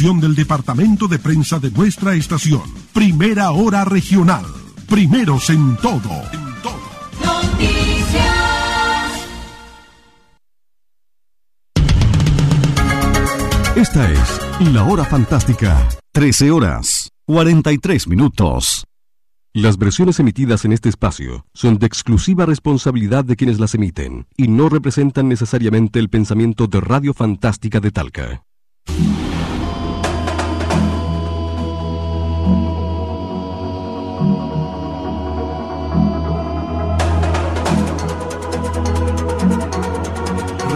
producción del departamento de prensa de nuestra estación. Primera hora regional. Primeros en todo. En todo. Noticias. Esta es la hora fantástica. 13 horas, 43 minutos. Las versiones emitidas en este espacio son de exclusiva responsabilidad de quienes las emiten y no representan necesariamente el pensamiento de Radio Fantástica de Talca.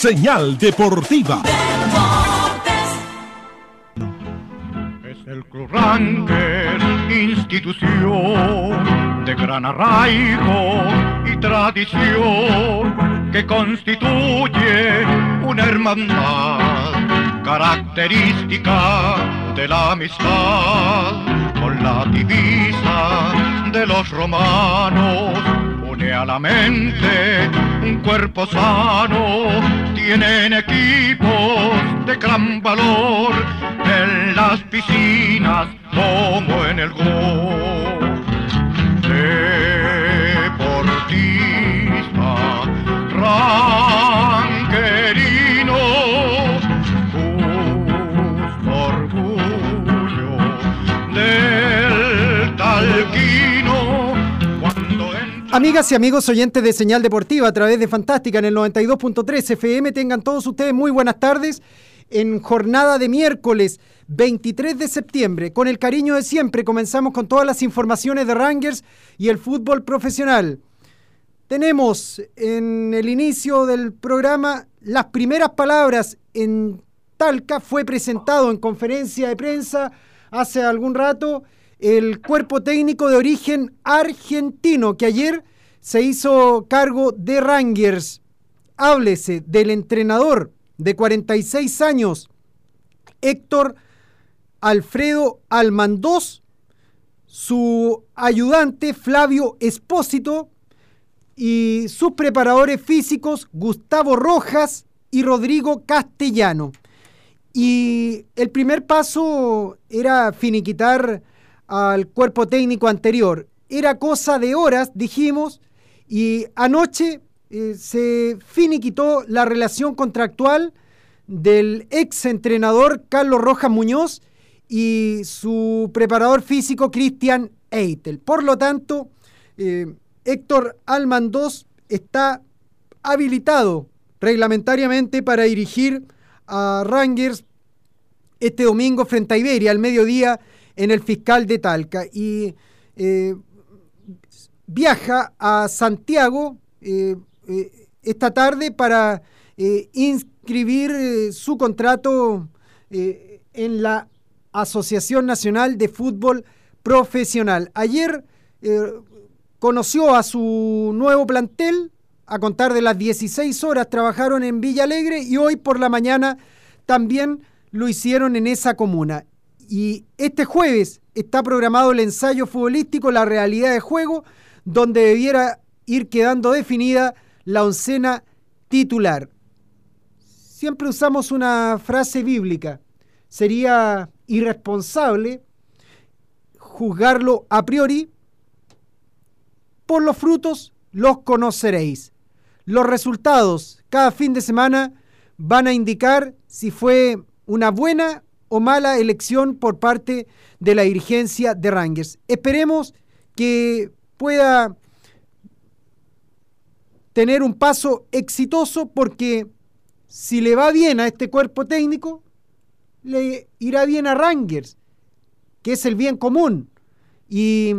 Señal Deportiva. Es el Club Ranker, institución de gran arraigo y tradición que constituye una hermandad característica de la amistad con la divisa de los romanos une a la mente un cuerpo sano tienen equipos de gran valor en las piscinas como en el gol deportista Amigas y amigos oyentes de Señal Deportiva a través de Fantástica en el 92.3 FM, tengan todos ustedes muy buenas tardes en jornada de miércoles 23 de septiembre. Con el cariño de siempre comenzamos con todas las informaciones de Rangers y el fútbol profesional. Tenemos en el inicio del programa las primeras palabras en Talca. Fue presentado en conferencia de prensa hace algún rato el cuerpo técnico de origen argentino que ayer se hizo cargo de Rangers. Háblese del entrenador de 46 años, Héctor Alfredo Almandós, su ayudante Flavio Espósito y sus preparadores físicos Gustavo Rojas y Rodrigo Castellano. Y el primer paso era finiquitar al cuerpo técnico anterior. Era cosa de horas, dijimos, y anoche eh, se finiquitó la relación contractual del ex entrenador Carlos Rojas Muñoz y su preparador físico Cristian Eitel. Por lo tanto, eh, Héctor Almandós está habilitado reglamentariamente para dirigir a Rangers este domingo frente a Iberia al mediodía en el fiscal de Talca y eh, viaja a Santiago eh, esta tarde para inscribir su contrato en la Asociación Nacional de Fútbol Profesional. Ayer eh, conoció a su nuevo plantel, a contar de las 16 horas trabajaron en Villa Alegre y hoy por la mañana también lo hicieron en esa comuna. Y este jueves está programado el ensayo futbolístico La realidad de juego, donde debiera ir quedando definida la oncena titular. Siempre usamos una frase bíblica. Sería irresponsable juzgarlo a priori. Por los frutos los conoceréis. Los resultados cada fin de semana van a indicar si fue una buena o mala elección por parte de la dirigencia de Rangers. Esperemos que pueda tener un paso exitoso porque si le va bien a este cuerpo técnico, le irá bien a Rangers, que es el bien común. Y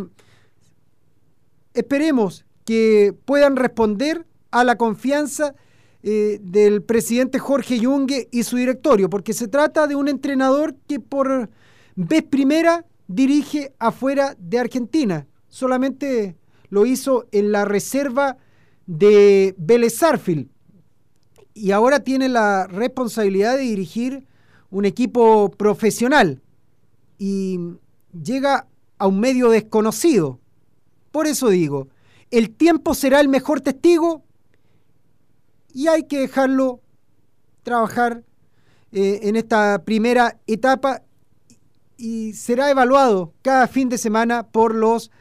esperemos que puedan responder a la confianza eh, del presidente Jorge Yungue y su directorio, porque se trata de un entrenador que por vez primera dirige afuera de Argentina. Solamente lo hizo en la reserva de Vélez y ahora tiene la responsabilidad de dirigir un equipo profesional y llega a un medio desconocido. Por eso digo, el tiempo será el mejor testigo y hay que dejarlo trabajar eh, en esta primera etapa y será evaluado cada fin de semana por los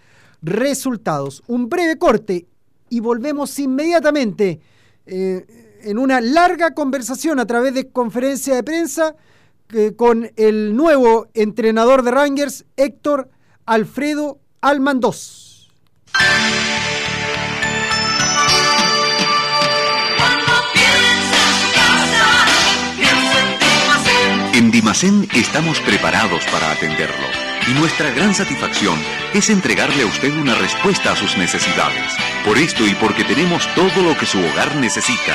resultados. Un breve corte y volvemos inmediatamente eh, en una larga conversación a través de conferencia de prensa eh, con el nuevo entrenador de Rangers, Héctor Alfredo Almandós. En Dimacén estamos preparados para atenderlo y nuestra gran satisfacción es entregarle a usted una respuesta a sus necesidades. Por esto y porque tenemos todo lo que su hogar necesita.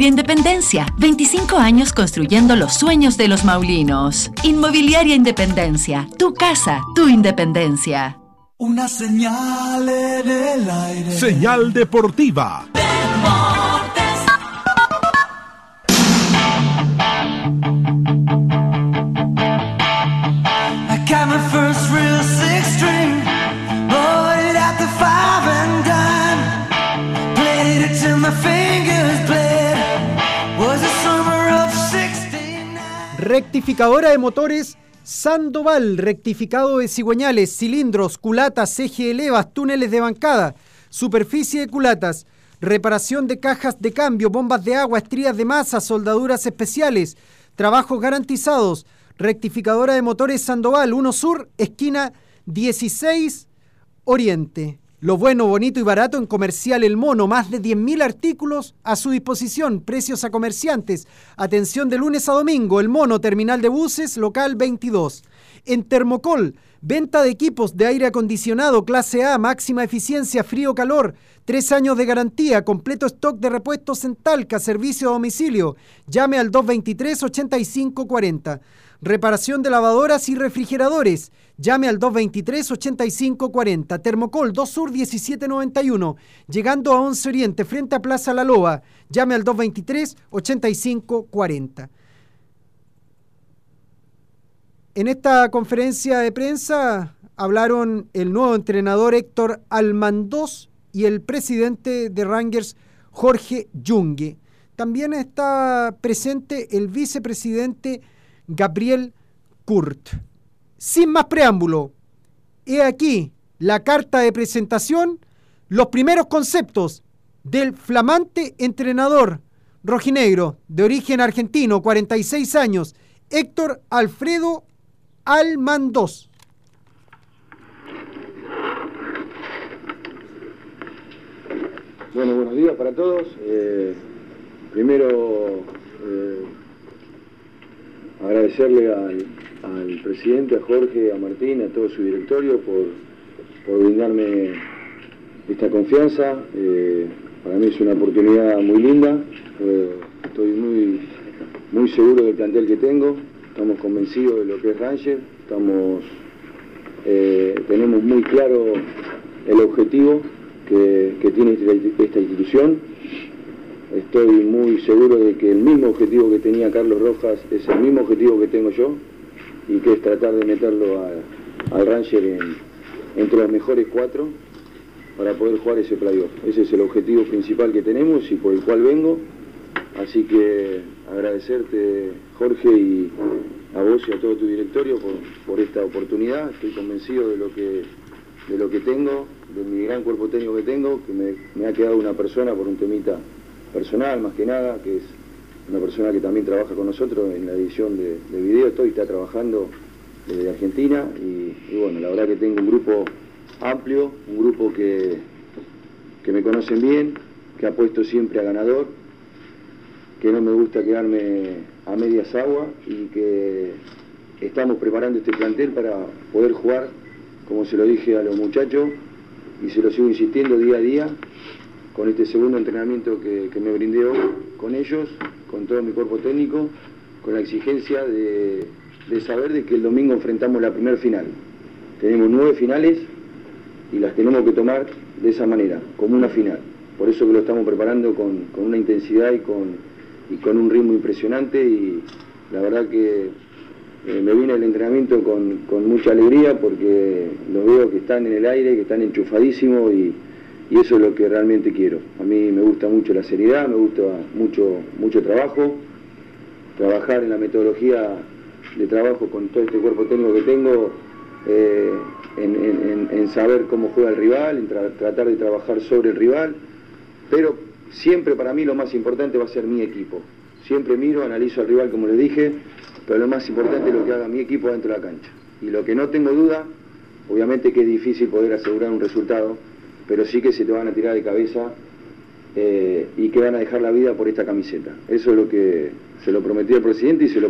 Independencia. 25 años construyendo los sueños de los maulinos. Inmobiliaria Independencia. Tu casa, tu independencia. Una señal en el aire. Señal deportiva. Rectificadora de motores Sandoval, rectificado de cigüeñales, cilindros, culatas, eje de levas, túneles de bancada, superficie de culatas, reparación de cajas de cambio, bombas de agua, estrías de masa, soldaduras especiales, trabajos garantizados. Rectificadora de motores Sandoval, 1 Sur, esquina 16 Oriente. Lo bueno, bonito y barato en Comercial El Mono, más de 10.000 artículos a su disposición, precios a comerciantes. Atención de lunes a domingo, El Mono, Terminal de Buses, local 22. En Termocol, venta de equipos de aire acondicionado, clase A, máxima eficiencia, frío-calor, tres años de garantía, completo stock de repuestos en Talca, servicio a domicilio. Llame al 223-8540. Reparación de lavadoras y refrigeradores. Llame al 223-8540. Termocol 2 Sur 1791. Llegando a 11 Oriente, frente a Plaza La Loa. Llame al 223-8540. En esta conferencia de prensa hablaron el nuevo entrenador Héctor Almandós y el presidente de Rangers Jorge Junge. También está presente el vicepresidente Gabriel Kurt. Sin más preámbulo, he aquí la carta de presentación, los primeros conceptos del flamante entrenador rojinegro de origen argentino, 46 años, Héctor Alfredo Almandós. Bueno, buenos días para todos. Eh, primero, eh, agradecerle al, presidente, a Jorge, a Martín, a todo su directorio por, brindarme esta confianza. Eh, para mí es una oportunidad muy linda, eh, estoy muy, muy seguro del plantel que tengo, estamos convencidos de lo que es Ranger, eh, tenemos muy claro el objetivo que tiene esta institución. Estoy muy seguro de que el mismo objetivo que tenía Carlos Rojas es el mismo objetivo que tengo yo y que es tratar de meterlo al Ranger entre los mejores cuatro para poder jugar ese playoff. Ese es el objetivo principal que tenemos y por el cual vengo. Así que agradecerte Jorge y a vos y a todo tu directorio por, esta oportunidad. Estoy convencido de lo que, de lo que tengo de mi gran cuerpo técnico que tengo, que me, ha quedado una persona por un temita personal más que nada, que es una persona que también trabaja con nosotros en la edición de, de video, estoy está trabajando desde Argentina y, bueno, la verdad que tengo un grupo amplio, un grupo que, que me conocen bien, que ha puesto siempre a ganador, que no me gusta quedarme a medias aguas y que estamos preparando este plantel para poder jugar, como se lo dije a los muchachos, y se lo sigo insistiendo día a día, con este segundo entrenamiento que, me brindé hoy con ellos, con todo mi cuerpo técnico, con la exigencia de, saber de que el domingo enfrentamos la primera final. Tenemos nueve finales y las tenemos que tomar de esa manera, como una final. Por eso que lo estamos preparando con, una intensidad y con, con un ritmo impresionante y la verdad que eh, me vine el entrenamiento con, mucha alegría porque los veo que están en el aire, que están enchufadísimos y, eso es lo que realmente quiero. A mí me gusta mucho la seriedad, me gusta mucho, mucho trabajo, trabajar en la metodología de trabajo con todo este cuerpo técnico que tengo, eh, en, saber cómo juega el rival, en tratar de trabajar sobre el rival, pero siempre para mí lo más importante va a ser mi equipo. Siempre miro, analizo al rival como le dije, pero lo más importante es lo que haga mi equipo dentro de la cancha. Y lo que no tengo duda, obviamente que es difícil poder asegurar un resultado, pero sí que se te van a tirar de cabeza eh, y que van a dejar la vida por esta camiseta. Eso es lo que se lo prometí al presidente y se lo,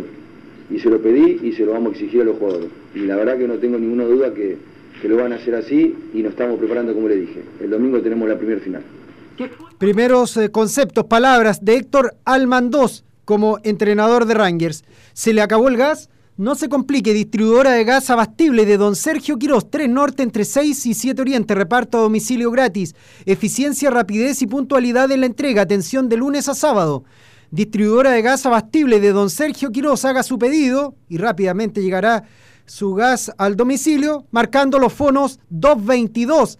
y se lo pedí y se lo vamos a exigir a los jugadores. Y la verdad que no tengo ninguna duda que, lo van a hacer así y nos estamos preparando como le dije. El domingo tenemos la primera final. Primeros eh, conceptos, palabras de Héctor Almandós como entrenador de Rangers. ¿Se le acabó el gas? No se complique, distribuidora de gas abastible de Don Sergio Quirós, 3 Norte entre 6 y 7 Oriente, reparto a domicilio gratis, eficiencia, rapidez y puntualidad en la entrega, atención de lunes a sábado. Distribuidora de gas abastible de Don Sergio Quirós, haga su pedido y rápidamente llegará su gas al domicilio, marcando los fonos 222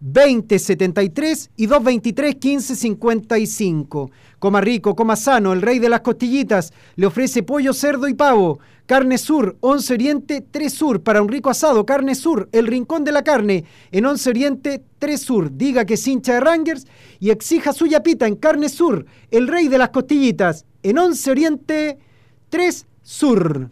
2073 y 223 1555. Coma rico, coma sano, el rey de las costillitas le ofrece pollo, cerdo y pavo. Carne Sur, 11 Oriente, 3 Sur, para un rico asado, Carne Sur, el rincón de la carne, en 11 Oriente, 3 Sur. Diga que es hincha de Rangers y exija su yapita en Carne Sur, el rey de las costillitas, en 11 Oriente, 3 Sur.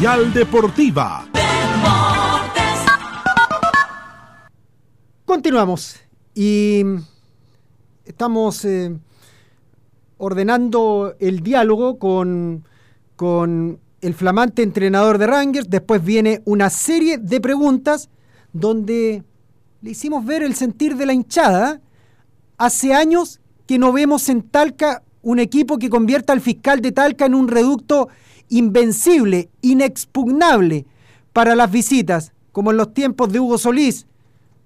Deportiva. Continuamos y estamos eh, ordenando el diálogo con, con el flamante entrenador de Rangers. Después viene una serie de preguntas donde le hicimos ver el sentir de la hinchada. Hace años que no vemos en Talca un equipo que convierta al fiscal de Talca en un reducto invencible, inexpugnable para las visitas, como en los tiempos de Hugo Solís,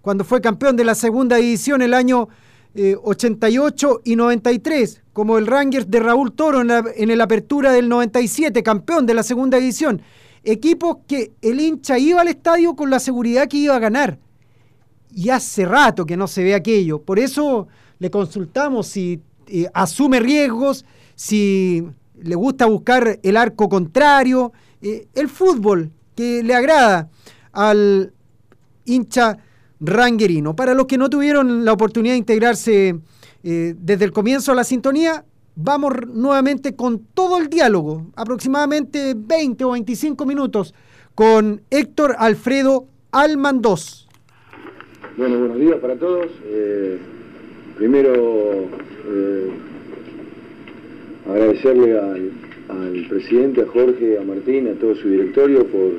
cuando fue campeón de la segunda división el año 88 eh, y 93, como el Rangers de Raúl Toro en, la, el Apertura del 97, campeón de la segunda división. Equipos que el hincha iba al estadio con la seguridad que iba a ganar. Y hace rato que no se ve aquello. Por eso le consultamos si eh, asume riesgos, si le gusta buscar el arco contrario, eh, el fútbol que le agrada al hincha ranguerino. Para los que no tuvieron la oportunidad de integrarse eh, desde el comienzo a la sintonía, vamos nuevamente con todo el diálogo, aproximadamente 20 o 25 minutos, con Héctor Alfredo Almandós. Bueno, buenos días para todos. Eh, primero, agradecerle al, presidente, a Jorge, a Martín, a todo su directorio por,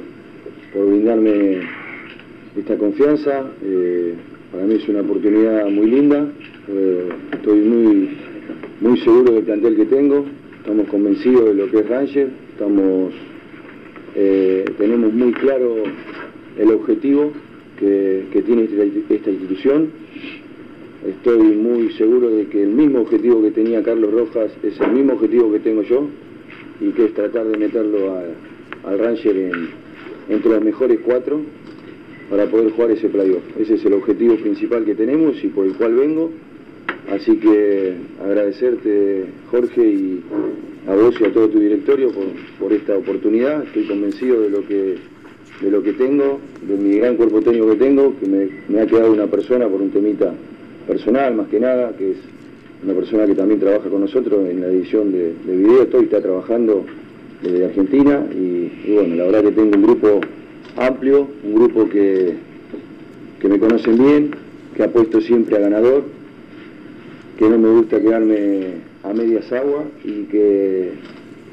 por brindarme esta confianza. Eh, para mí es una oportunidad muy linda. estoy muy, muy seguro del plantel que tengo. Estamos convencidos de lo que es Ranger. Estamos, tenemos muy claro el objetivo que, tiene esta institución. Estoy muy seguro de que el mismo objetivo que tenía Carlos Rojas es el mismo objetivo que tengo yo y que es tratar de meterlo al Ranger entre los mejores cuatro para poder jugar ese playoff. Ese es el objetivo principal que tenemos y por el cual vengo. Así que agradecerte Jorge y a vos y a todo tu directorio por, esta oportunidad. Estoy convencido de lo que de lo que tengo, de mi gran cuerpo técnico que tengo, que me, ha quedado una persona por un temita personal más que nada, que es una persona que también trabaja con nosotros en la edición de, de video, todo está trabajando desde Argentina y, bueno, la verdad que tengo un grupo amplio, un grupo que, que me conocen bien, que ha puesto siempre a ganador, que no me gusta quedarme a medias aguas y que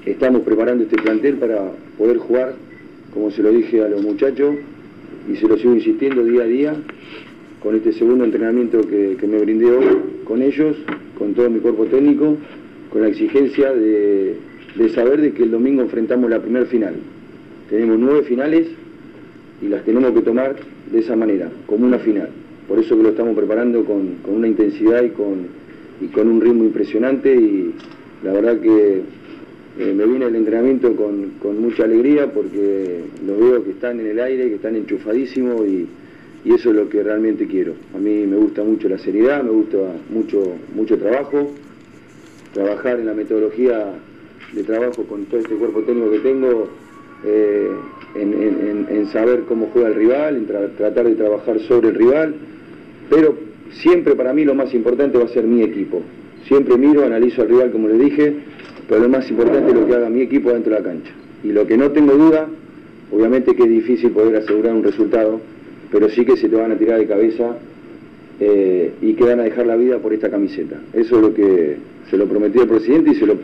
estamos preparando este plantel para poder jugar como se lo dije a los muchachos y se lo sigo insistiendo día a día con este segundo entrenamiento que, me brindé hoy con ellos, con todo mi cuerpo técnico, con la exigencia de, saber de que el domingo enfrentamos la primera final. Tenemos nueve finales y las tenemos que tomar de esa manera, como una final. Por eso que lo estamos preparando con, una intensidad y con, y con un ritmo impresionante y la verdad que eh, me viene el entrenamiento con, mucha alegría porque los veo que están en el aire, que están enchufadísimos y, eso es lo que realmente quiero. A mí me gusta mucho la seriedad, me gusta mucho, mucho trabajo, trabajar en la metodología de trabajo con todo este cuerpo técnico que tengo, eh, en, saber cómo juega el rival, en tratar de trabajar sobre el rival, pero siempre para mí lo más importante va a ser mi equipo. Siempre miro, analizo al rival como le dije, pero lo más importante es lo que haga mi equipo dentro de la cancha. Y lo que no tengo duda, obviamente que es difícil poder asegurar un resultado, pero sí que se te van a tirar de cabeza eh, y que van a dejar la vida por esta camiseta. Eso es lo que se lo prometí al presidente y se lo,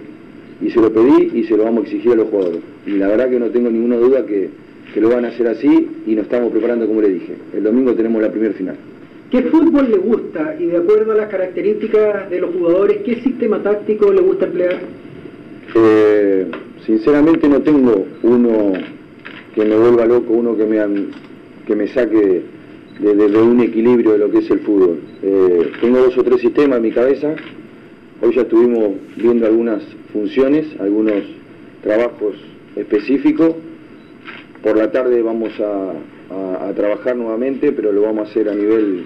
y se lo pedí y se lo vamos a exigir a los jugadores. Y la verdad que no tengo ninguna duda que, que lo van a hacer así y nos estamos preparando como le dije. El domingo tenemos la primera final. ¿Qué fútbol le gusta y de acuerdo a las características de los jugadores, qué sistema táctico le gusta emplear? Eh, sinceramente no tengo uno que me vuelva loco, uno que me, que me saque de, un equilibrio de lo que es el fútbol. Eh, tengo dos o tres sistemas en mi cabeza. Hoy ya estuvimos viendo algunas funciones, algunos trabajos específicos. Por la tarde vamos a, trabajar nuevamente, pero lo vamos a hacer a nivel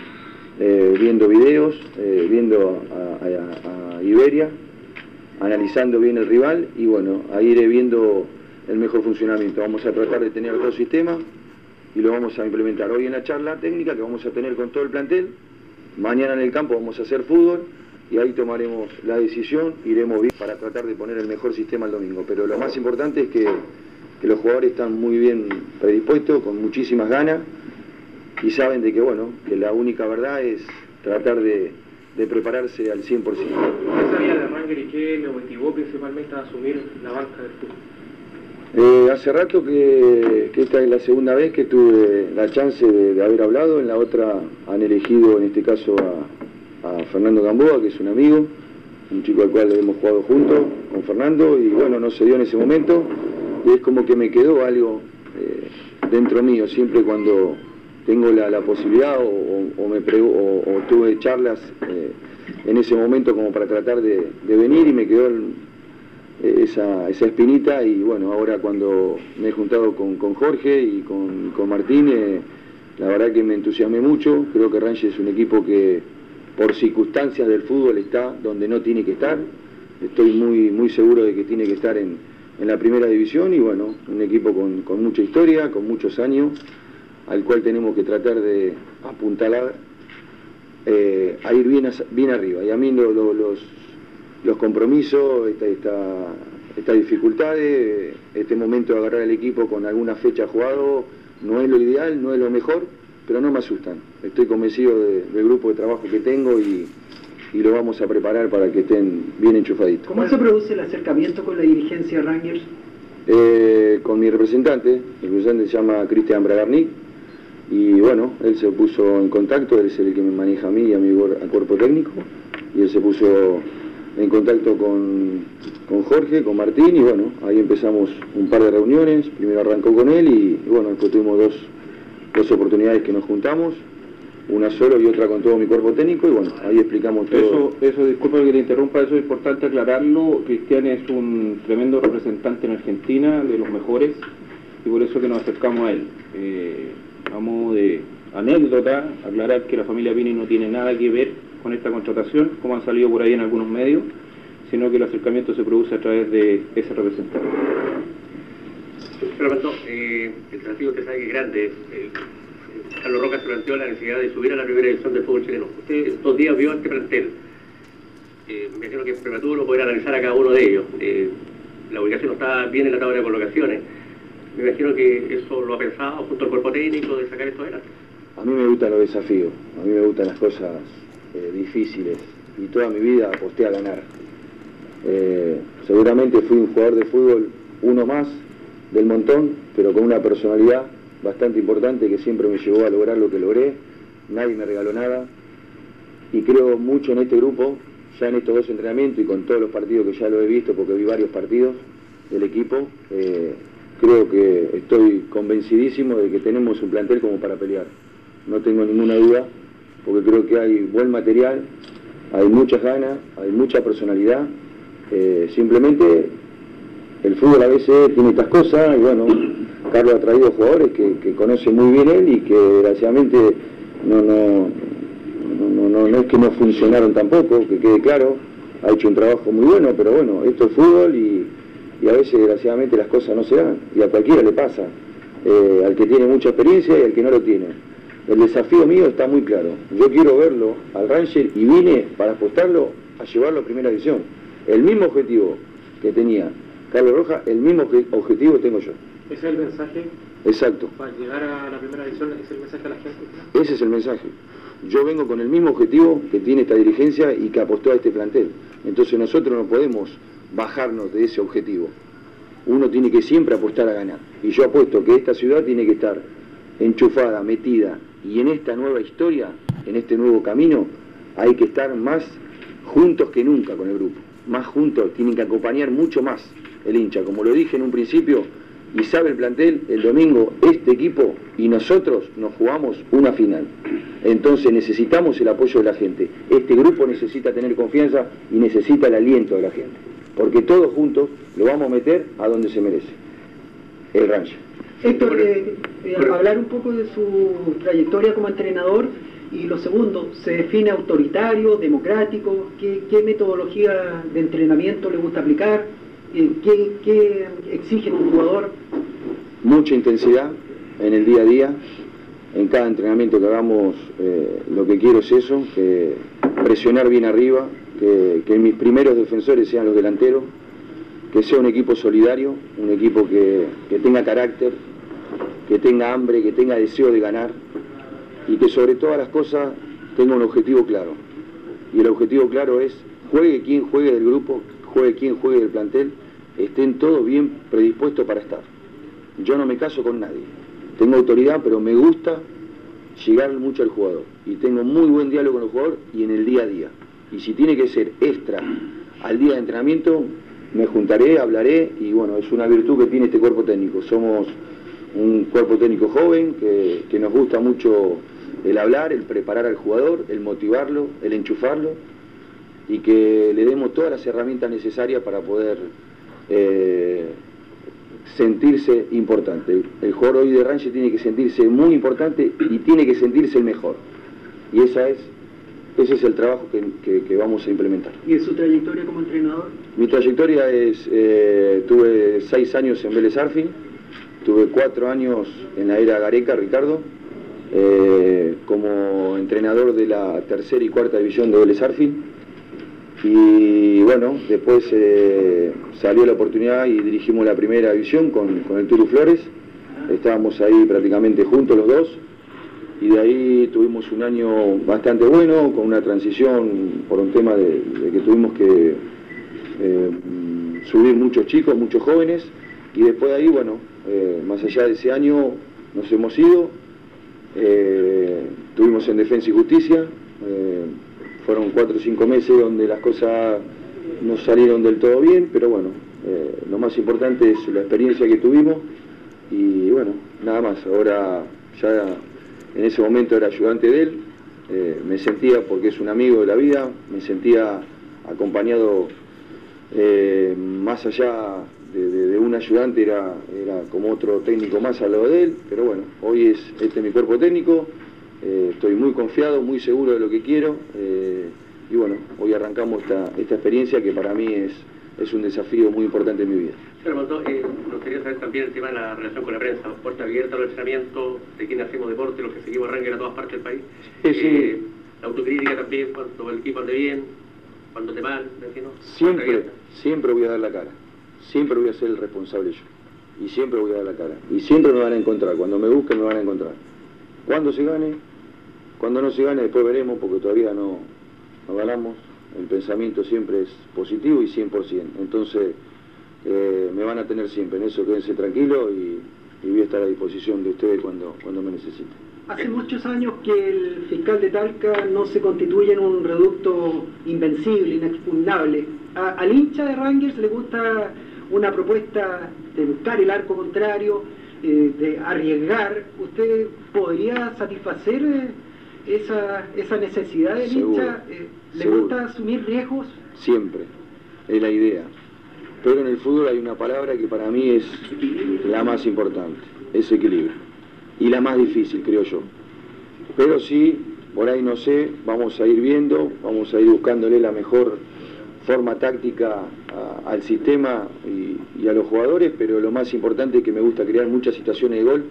eh, viendo videos, viendo a Iberia analizando bien el rival y bueno, ahí iré viendo el mejor funcionamiento. Vamos a tratar de tener dos sistemas y lo vamos a implementar hoy en la charla técnica que vamos a tener con todo el plantel. Mañana en el campo vamos a hacer fútbol y ahí tomaremos la decisión, iremos bien para tratar de poner el mejor sistema el domingo. Pero lo más importante es que, los jugadores están muy bien predispuestos, con muchísimas ganas y saben de que bueno, que la única verdad es tratar de, prepararse al 100%. Ranger y qué me motivó principalmente a asumir la banca del fútbol? Eh, hace rato que, esta es la segunda vez que tuve la chance de, haber hablado, en la otra han elegido en este caso a, Fernando Gamboa, que es un amigo, un chico al cual hemos jugado juntos con Fernando y bueno, no se dio en ese momento. Y es como que me quedó algo eh, dentro mío, siempre cuando tengo la, posibilidad o, me o, tuve charlas eh, en ese momento como para tratar de, venir y me quedó esa, espinita y bueno, ahora cuando me he juntado con, Jorge y con, Martín, eh, la verdad que me entusiasmé mucho, creo que Rangers es un equipo que por circunstancias del fútbol está donde no tiene que estar, estoy muy, muy seguro de que tiene que estar en, la primera división y bueno, un equipo con, mucha historia, con muchos años, al cual tenemos que tratar de apuntalar eh, a ir bien, bien arriba. Y a mí los, los compromisos, esta, esta, dificultades, este momento de agarrar el equipo con alguna fecha jugado, no es lo ideal, no es lo mejor, pero no me asustan. Estoy convencido del grupo de trabajo que tengo y, lo vamos a preparar para que estén bien enchufaditos. ¿Cómo se produce el acercamiento con la dirigencia Rangers? Eh, con mi representante, el representante se llama Cristian Bragarni, y bueno, él se puso en contacto, él es el que me maneja a mí y a mi cuerpo técnico, y él se puso en contacto con, Jorge, con Martín, y bueno, ahí empezamos un par de reuniones, primero arrancó con él y, bueno, tuvimos dos, dos oportunidades que nos juntamos, una solo y otra con todo mi cuerpo técnico, y bueno, ahí explicamos todo. Eso, eso disculpa que le interrumpa, eso es importante aclararlo, Cristian es un tremendo representante en Argentina, de los mejores, y por eso que nos acercamos a él. Eh, vamos de anécdota, aclarar que la familia Vini no tiene nada que ver con esta contratación, como han salido por ahí en algunos medios, sino que el acercamiento se produce a través de ese representante. Eh, el desafío que sabe que es grande. Eh, Carlos Roca se planteó la necesidad de subir a la primera división del fútbol chileno. Usted estos días vio este plantel. Eh, me imagino que es prematuro poder analizar a cada uno de ellos. Eh, la ubicación no está bien en la tabla de colocaciones. Me imagino que eso lo ha pensado junto al cuerpo técnico de sacar esto adelante. A mí me gustan los desafíos, a mí me gustan las cosas eh, difíciles y toda mi vida aposté a ganar. Eh, seguramente fui un jugador de fútbol uno más del montón, pero con una personalidad bastante importante que siempre me llevó a lograr lo que logré. Nadie me regaló nada y creo mucho en este grupo, ya en estos dos entrenamientos y con todos los partidos que ya lo he visto, porque vi varios partidos del equipo. Eh, creo que estoy convencidísimo de que tenemos un plantel como para pelear. No tengo ninguna duda porque creo que hay buen material, hay muchas ganas, hay mucha personalidad. Eh, simplemente el fútbol a veces tiene estas cosas y bueno, Carlos ha traído jugadores que, conoce muy bien él y que desgraciadamente no, no, no, no, es que no funcionaron tampoco, que quede claro, ha hecho un trabajo muy bueno, pero bueno, esto es fútbol y, y a veces desgraciadamente las cosas no se dan y a cualquiera le pasa, eh, al que tiene mucha experiencia y al que no lo tiene. El desafío mío está muy claro. Yo quiero verlo al Ranger y vine para apostarlo a llevarlo a primera división. El mismo objetivo que tenía Carlos Roja, el mismo objetivo tengo yo. ¿Ese es el mensaje? Exacto. Para llegar a la primera división, ¿ese es el mensaje a la gente? Ese es el mensaje. Yo vengo con el mismo objetivo que tiene esta dirigencia y que apostó a este plantel. Entonces nosotros no podemos bajarnos de ese objetivo. Uno tiene que siempre apostar a ganar. Y yo apuesto que esta ciudad tiene que estar enchufada, metida y en esta nueva historia, en este nuevo camino, hay que estar más juntos que nunca con el grupo. Más juntos, tienen que acompañar mucho más el hincha. Como lo dije en un principio, y sabe el plantel, el domingo este equipo y nosotros nos jugamos una final. Entonces necesitamos el apoyo de la gente. Este grupo necesita tener confianza y necesita el aliento de la gente. Porque todos juntos lo vamos a meter a donde se merece. El rancho. Héctor, eh, eh, hablar un poco de su trayectoria como entrenador y lo segundo, ¿se define autoritario, democrático? ¿Qué, metodología de entrenamiento le gusta aplicar? Eh, ¿Qué, exige un jugador? Mucha intensidad en el día a día. En cada entrenamiento que hagamos, lo que quiero es eso, que presionar bien arriba, que mis primeros defensores sean los delanteros, que sea un equipo solidario, un equipo que, tenga carácter, que tenga hambre, que tenga deseo de ganar y que sobre todas las cosas tenga un objetivo claro. Y el objetivo claro es juegue quien juegue del grupo, juegue quien juegue del plantel, estén todos bien predispuestos para estar. Yo no me caso con nadie. Tengo autoridad, pero me gusta llegar mucho al jugador. Y tengo muy buen diálogo con el jugador y en el día a día. Y si tiene que ser extra al día de entrenamiento, me juntaré, hablaré y bueno, es una virtud que tiene este cuerpo técnico. Somos un cuerpo técnico joven que, que nos gusta mucho el hablar, el preparar al jugador, el motivarlo, el enchufarlo y que le demos todas las herramientas necesarias para poder eh, sentirse importante. El jugador hoy de Rancho tiene que sentirse muy importante y tiene que sentirse el mejor. Y esa es, ese es el trabajo que, vamos a implementar. ¿Y su trayectoria como entrenador? Mi trayectoria es, eh, tuve seis años en Vélez Arfin, tuve cuatro años en la era Gareca, Ricardo, eh, como entrenador de la tercera y cuarta división de Vélez Arfin y bueno, después eh, salió la oportunidad y dirigimos la primera división con, el Turu Flores. Estábamos ahí prácticamente juntos los dos. Y de ahí tuvimos un año bastante bueno, con una transición por un tema de, que tuvimos que eh, subir muchos chicos, muchos jóvenes. Y después de ahí, bueno, eh, más allá de ese año nos hemos ido. tuvimos en Defensa y Justicia fueron cuatro o cinco meses donde las cosas no salieron del todo bien, pero bueno, eh, lo más importante es la experiencia que tuvimos y bueno, nada más. Ahora ya en ese momento era ayudante de él, eh, me sentía, porque es un amigo de la vida, me sentía acompañado eh, más allá de, un ayudante, era, era como otro técnico más al lado de él, pero bueno, hoy es este mi cuerpo técnico. Eh, estoy muy confiado, muy seguro de lo que quiero eh, y bueno, hoy arrancamos esta, esta experiencia que para mí es, es un desafío muy importante en mi vida. Señor eh, nos quería saber también el tema de la relación con la prensa, puerta abierta al entrenamiento, de quienes hacemos deporte, los que seguimos Ranger a todas partes del país. Sí, la autocrítica también, cuando el equipo ande bien, cuando te mal, Siempre, siempre voy a dar la cara, siempre voy a ser el responsable yo, y siempre voy a dar la cara, y siempre me van a encontrar, cuando me busquen me van a encontrar. Cuando se gane, cuando no se gane, después veremos, porque todavía no, ganamos. El pensamiento siempre es positivo y 100%. Entonces, eh, me van a tener siempre. En eso quédense tranquilos y, voy a estar a disposición de ustedes cuando, cuando me necesiten. Hace muchos años que el fiscal de Talca no se constituye en un reducto invencible, inexpugnable. al hincha de Rangers le gusta una propuesta de buscar el arco contrario, eh, de arriesgar. ¿Usted podría satisfacer eh, esa, esa necesidad del hincha? Eh, ¿Le gusta asumir riesgos? Siempre, es la idea. Pero en el fútbol hay una palabra que para mí es la más importante, es equilibrio. Y la más difícil, creo yo. Pero sí, por ahí no sé, vamos a ir viendo, vamos a ir buscándole la mejor forma táctica al sistema y, a los jugadores, pero lo más importante es que me gusta crear muchas situaciones de gol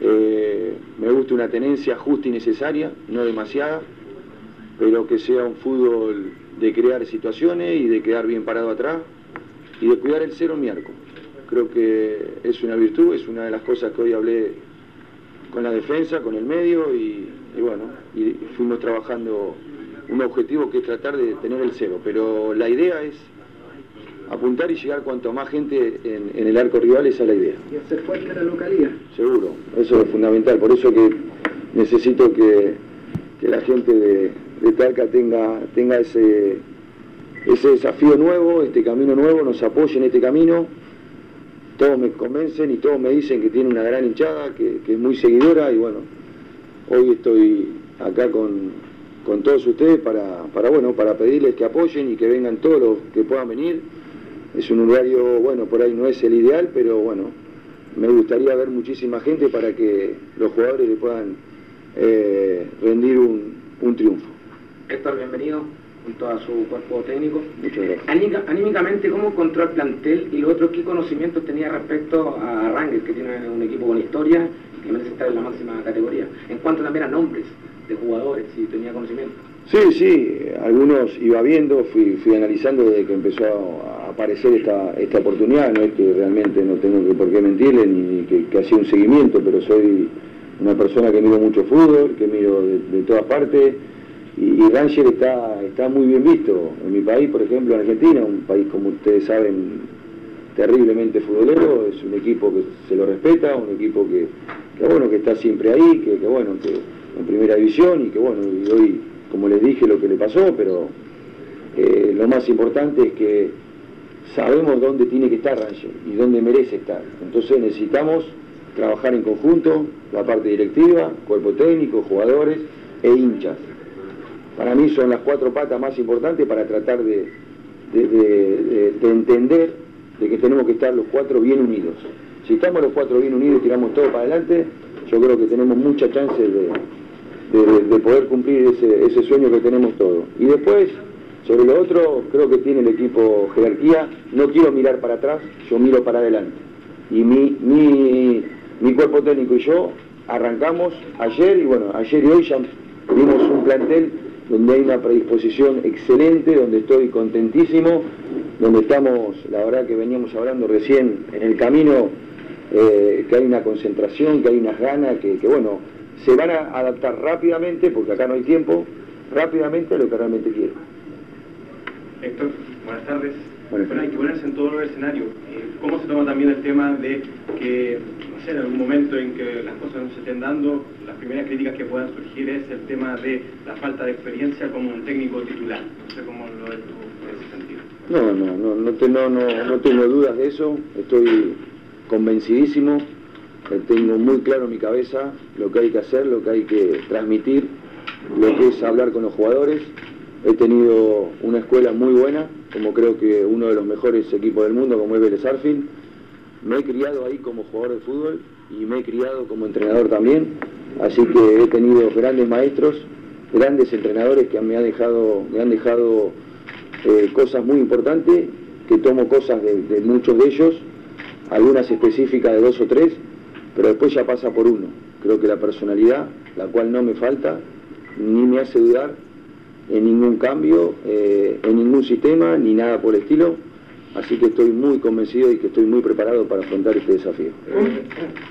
eh, me gusta una tenencia justa y necesaria, no demasiada, pero que sea un fútbol de crear situaciones y de quedar bien parado atrás y de cuidar el cero en mi arco. Creo que es una virtud, es una de las cosas que hoy hablé con la defensa, con el medio y, bueno, y fuimos trabajando un objetivo que es tratar de tener el cero, pero la idea es apuntar y llegar cuanto más gente en, el arco rival, esa es la idea. Y hacer fuerte la localidad. Seguro, eso es fundamental, por eso que necesito que, la gente de, Talca tenga, tenga ese, ese desafío nuevo, este camino nuevo, nos apoye en este camino. Todos me convencen y todos me dicen que tiene una gran hinchada, que, es muy seguidora y bueno, hoy estoy acá con, con todos ustedes para, para, bueno, para pedirles que apoyen y que vengan todos los que puedan venir es un horario, bueno, por ahí no es el ideal, pero bueno, me gustaría ver muchísima gente para que los jugadores le puedan eh, rendir un, triunfo. Héctor, bienvenido junto a su cuerpo técnico. Muchas gracias. anímicamente, ¿cómo encontró el plantel? Y lo otro, ¿qué conocimientos tenía respecto a Rangers, que tiene un equipo con historia y que merece estar en la máxima categoría? En cuanto también a nombres de jugadores, si tenía conocimiento. Sí, sí, algunos iba viendo, fui, fui analizando desde que empezó a aparecer esta, esta oportunidad, no es que realmente no tengo que por qué mentirle ni que, que hacía un seguimiento, pero soy una persona que miro mucho fútbol, que miro de, todas partes y, Ranger está, está muy bien visto. En mi país, por ejemplo, en Argentina, un país como ustedes saben terriblemente futbolero, es un equipo que se lo respeta, un equipo que, bueno, que está siempre ahí, que, bueno, que en primera división y que bueno, y hoy, como les dije, lo que le pasó, pero eh, lo más importante es que sabemos dónde tiene que estar Ranger y dónde merece estar. Entonces necesitamos trabajar en conjunto, la parte directiva, cuerpo técnico, jugadores e hinchas. Para mí son las cuatro patas más importantes para tratar de, entender de que tenemos que estar los cuatro bien unidos. Si estamos los cuatro bien unidos y tiramos todo para adelante, yo creo que tenemos muchas chances de, poder cumplir ese, ese sueño que tenemos todos. Y después, sobre lo otro, creo que tiene el equipo jerarquía. No quiero mirar para atrás, yo miro para adelante. Y mi, mi, mi cuerpo técnico y yo arrancamos ayer y bueno, ayer y hoy ya vimos un plantel donde hay una predisposición excelente, donde estoy contentísimo, donde estamos, la verdad que veníamos hablando recién en el camino, eh, que hay una concentración, que hay unas ganas, que, bueno, se van a adaptar rápidamente, porque acá no hay tiempo, rápidamente a lo que realmente quiero. Héctor, buenas tardes. Bueno, hay que ponerse en todo el escenario. Eh, ¿Cómo se toma también el tema de que, no sé, en algún momento en que las cosas no se estén dando, las primeras críticas que puedan surgir es el tema de la falta de experiencia como un técnico titular? No sé cómo lo tú en ese sentido. No, no, no, no, no, no tengo dudas de eso. Estoy convencidísimo. Tengo muy claro en mi cabeza lo que hay que hacer, lo que hay que transmitir, lo que es hablar con los jugadores. He tenido una escuela muy buena, como creo que uno de los mejores equipos del mundo, como es Vélez Arfield. Me he criado ahí como jugador de fútbol y me he criado como entrenador también, así que he tenido grandes maestros, grandes entrenadores que me han dejado, me han dejado eh, cosas muy importantes, que tomo cosas de muchos de ellos, algunas específicas de dos o tres, pero después ya pasa por uno. Creo que la personalidad, la cual no me falta, ni me hace dudar, en ningún cambio, eh, en ningún sistema, ni nada por el estilo. Así que estoy muy convencido y que estoy muy preparado para afrontar este desafío.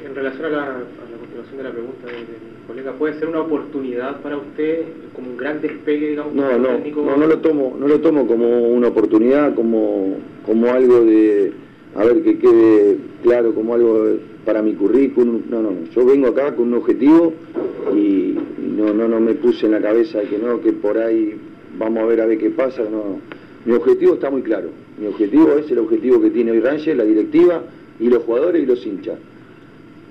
En relación a la, continuación de la pregunta del, colega, ¿puede ser una oportunidad para usted como un gran despegue, digamos, no, no, no, no lo tomo, no lo tomo como una oportunidad, como, como algo de, a ver que quede claro, como algo para mi currículum. No, no. Yo vengo acá con un objetivo y no, no, no me puse en la cabeza que no, que por ahí vamos a ver a ver qué pasa. No. Mi objetivo está muy claro. Mi objetivo es el objetivo que tiene hoy Rangel, la directiva y los jugadores y los hinchas,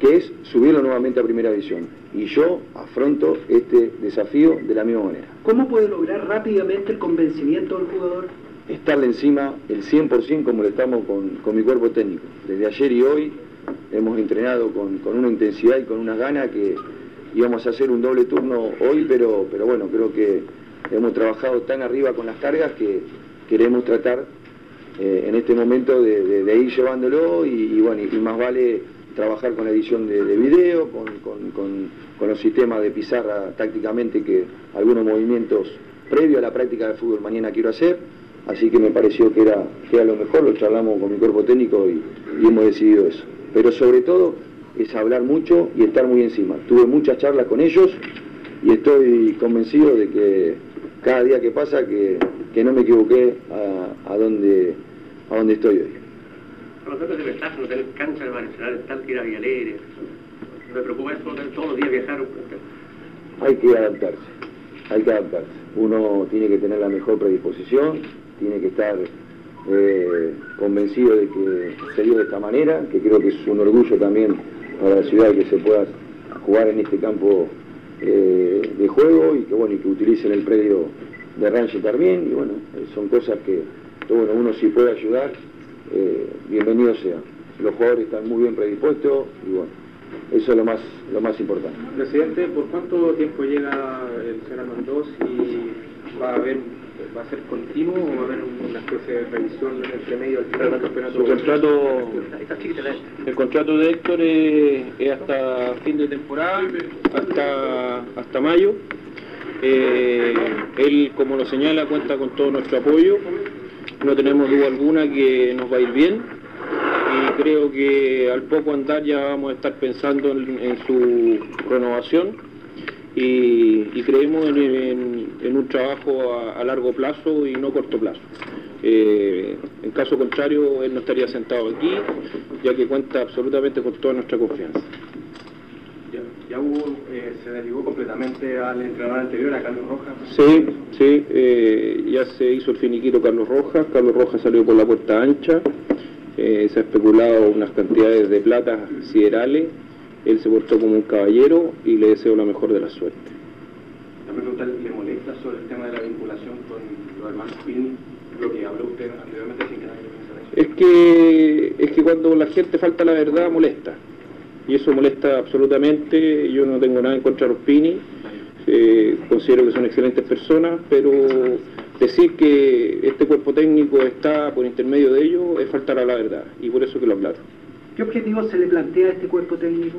que es subirlo nuevamente a primera división. Y yo afronto este desafío de la misma manera. ¿Cómo puede lograr rápidamente el convencimiento del jugador? Estarle encima el 100% como lo estamos con, con mi cuerpo técnico. Desde ayer y hoy hemos entrenado con, una intensidad y con unas ganas que íbamos a hacer un doble turno hoy, pero, pero bueno, creo que hemos trabajado tan arriba con las cargas que queremos tratar eh, en este momento de, ir llevándolo y, bueno, y, más vale trabajar con la edición de, video, con, los sistemas de pizarra tácticamente que algunos movimientos previos a la práctica de fútbol mañana quiero hacer, así que me pareció que era, que lo mejor, lo charlamos con mi cuerpo técnico y hemos decidido eso pero sobre todo es hablar mucho y estar muy encima. Tuve muchas charlas con ellos y estoy convencido de que cada día que pasa que, no me equivoqué a, a, donde, a donde estoy hoy. Nosotros de estar, no tener cancha de Barcelona, estar tira alegre. No me preocupa eso, todos los días viajar. Hay que adaptarse, hay que adaptarse. Uno tiene que tener la mejor predisposición, tiene que estar eh, convencido de que se dio de esta manera, que creo que es un orgullo también para la ciudad que se pueda jugar en este campo eh, de juego y que bueno y que utilicen el predio de Rancho también. Y bueno eh, son cosas que bueno, uno si puede ayudar bienvenido sea. Los jugadores están muy bien predispuestos y bueno eso es lo más lo más importante. Presidente por cuánto tiempo llega el señor Armando y va a haber ¿Va a ser continuo o va a haber una especie de revisión entre medio del final del campeonato? Su contrato, el contrato de Héctor es, hasta fin de temporada, hasta, hasta mayo. Eh, él, como lo señala, cuenta con todo nuestro apoyo. No tenemos duda alguna que nos va a ir bien y creo que al poco andar ya vamos a estar pensando en, su renovación y, creemos en, en un trabajo a, largo plazo y no corto plazo. Eh, en caso contrario, él no estaría sentado aquí, ya que cuenta absolutamente con toda nuestra confianza. ¿Ya, hubo, eh, se derivó completamente al entrenador anterior, a Carlos Rojas? Sí, sí, eh, ya se hizo el finiquito Carlos Rojas, Carlos Rojas salió por la puerta ancha, se ha especulado unas cantidades de plata siderales, él se portó como un caballero y le deseo la mejor de la suerte. La pregunta le molesta sobre el tema de la vinculación con los hermanos Pini, lo que habló usted anteriormente sin que nadie lo Es que, es que cuando la gente falta la verdad molesta. Y eso molesta absolutamente. Yo no tengo nada en contra de los Pini. Eh, considero que son excelentes personas, pero decir que este cuerpo técnico está por intermedio de ellos es faltar a la verdad. Y por eso que lo hablaron. ¿Qué objetivo se le plantea a este cuerpo técnico?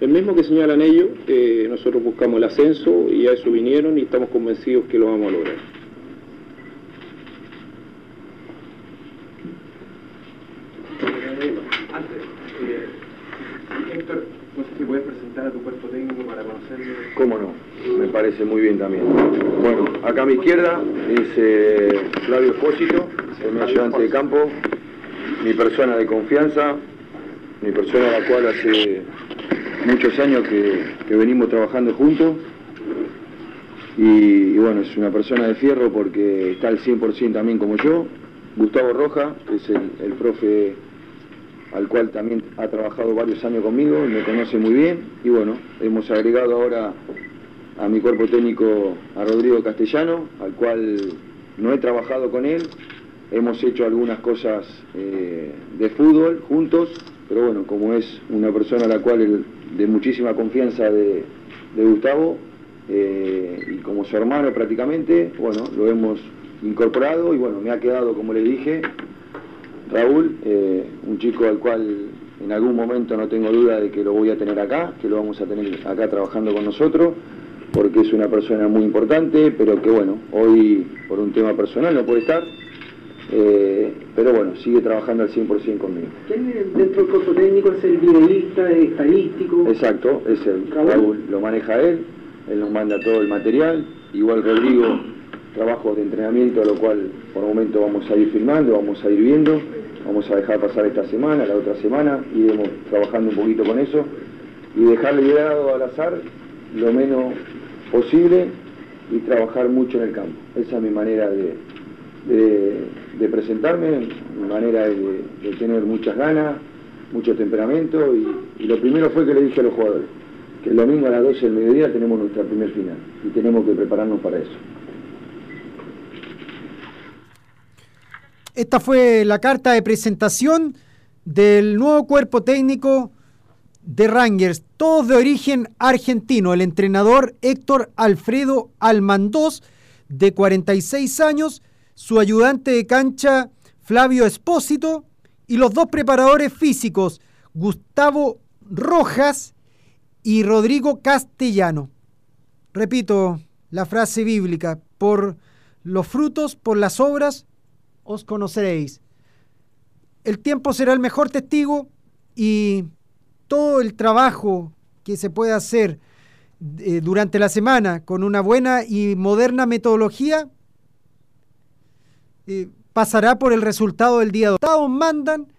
El mismo que señalan ellos, eh, nosotros buscamos el ascenso y a eso vinieron y estamos convencidos que lo vamos a lograr. Antes, eh, Héctor, no sé si puedes presentar a tu cuerpo técnico para conocerlo. ¿Cómo no? Me parece muy bien también. Bueno, acá a mi izquierda es eh, Flavio Espósito, el mi ayudante de campo, mi persona de confianza, mi persona a la cual hace muchos años que, venimos trabajando juntos. Y, bueno, es una persona de fierro porque está al 100% también como yo. Gustavo Roja, que es el, profe al cual también ha trabajado varios años conmigo, me conoce muy bien. Y bueno, hemos agregado ahora a mi cuerpo técnico a Rodrigo Castellano, al cual no he trabajado con él. Hemos hecho algunas cosas eh, de fútbol juntos, pero bueno, como es una persona a la cual de muchísima confianza de, Gustavo eh, y como su hermano prácticamente, bueno, lo hemos incorporado y bueno, me ha quedado, como le dije, Raúl, eh, un chico al cual en algún momento no tengo duda de que lo voy a tener acá, que lo vamos a tener acá trabajando con nosotros, porque es una persona muy importante, pero que bueno, hoy por un tema personal no puede estar. Eh, pero bueno, sigue trabajando al 100% conmigo. ¿Quién dentro del cuerpo técnico es el videísta, estadístico? Exacto, es él. Raúl lo maneja él, él nos manda todo el material. Igual Rodrigo, trabajo de entrenamiento, a lo cual por el momento vamos a ir filmando, vamos a ir viendo. Vamos a dejar pasar esta semana, la otra semana, iremos trabajando un poquito con eso y dejarle llegado al azar lo menos posible y trabajar mucho en el campo. Esa es mi manera de, de, presentarme, mi manera de, tener muchas ganas, mucho temperamento y, lo primero fue que le dije a los jugadores, que el domingo a las 12 del mediodía tenemos nuestra primer final y tenemos que prepararnos para eso. Esta fue la carta de presentación del nuevo cuerpo técnico de Rangers, todos de origen argentino. El entrenador Héctor Alfredo Almandós, de 46 años, su ayudante de cancha Flavio Espósito y los dos preparadores físicos Gustavo Rojas y Rodrigo Castellano. Repito la frase bíblica, por los frutos, por las obras, os conoceréis. El tiempo será el mejor testigo y todo el trabajo que se puede hacer eh, durante la semana con una buena y moderna metodología eh, pasará por el resultado del día. Los mandan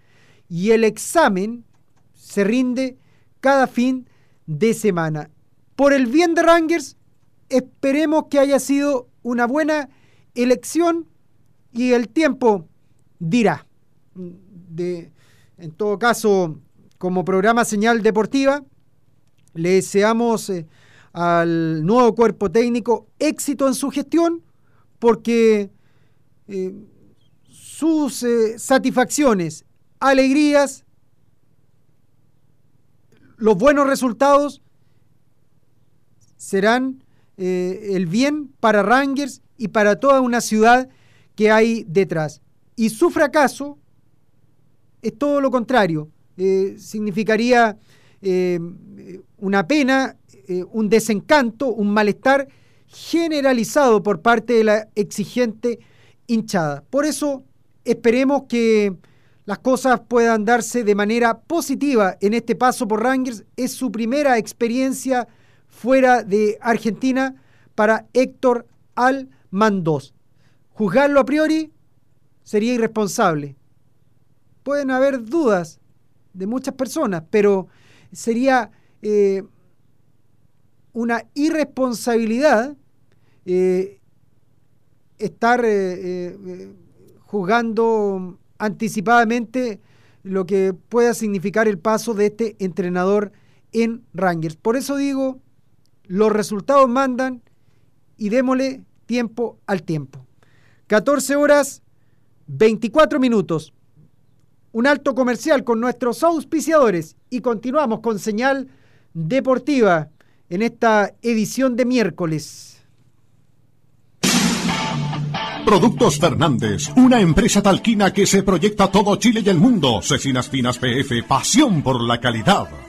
y el examen se rinde cada fin de semana. Por el bien de Rangers, esperemos que haya sido una buena elección y el tiempo dirá. De, en todo caso, como programa Señal Deportiva, le deseamos eh, al nuevo cuerpo técnico éxito en su gestión, porque eh, sus eh, satisfacciones, alegrías, los buenos resultados serán eh, el bien para Rangers y para toda una ciudad que hay detrás. Y su fracaso es todo lo contrario. significaría una pena, un desencanto, un malestar generalizado por parte de la exigente hinchada. Por eso esperemos que las cosas puedan darse de manera positiva en este paso por Rangers. Es su primera experiencia fuera de Argentina para Héctor al MAN 2. Juzgarlo a priori sería irresponsable. Pueden haber dudas de muchas personas, pero sería eh, una irresponsabilidad eh, estar eh, juzgando anticipadamente lo que pueda significar el paso de este entrenador en Rangers. Por eso digo, los resultados mandan y démosle tiempo al tiempo. 14 horas 24 minutos. Un alto comercial con nuestros auspiciadores y continuamos con señal deportiva en esta edición de miércoles. Productos Fernández, una empresa talquina que se proyecta todo Chile y el mundo. Cecinas Finas PF, pasión por la calidad.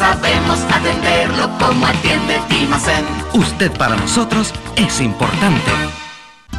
sabemos atenderlo como atiende Dimacén. Usted para nosotros es importante.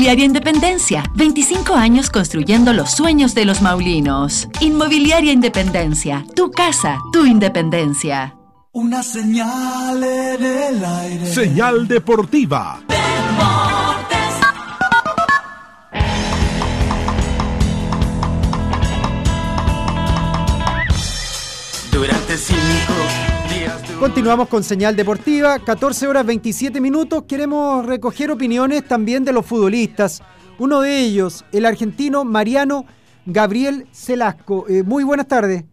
Independencia. 25 años construyendo los sueños de los maulinos. Inmobiliaria Independencia. Tu casa, tu independencia. Una señal en el aire. Señal deportiva. Durante cinco. Continuamos con señal deportiva, 14 horas 27 minutos. Queremos recoger opiniones también de los futbolistas. Uno de ellos, el argentino Mariano Gabriel Celasco. Eh, muy buenas tardes.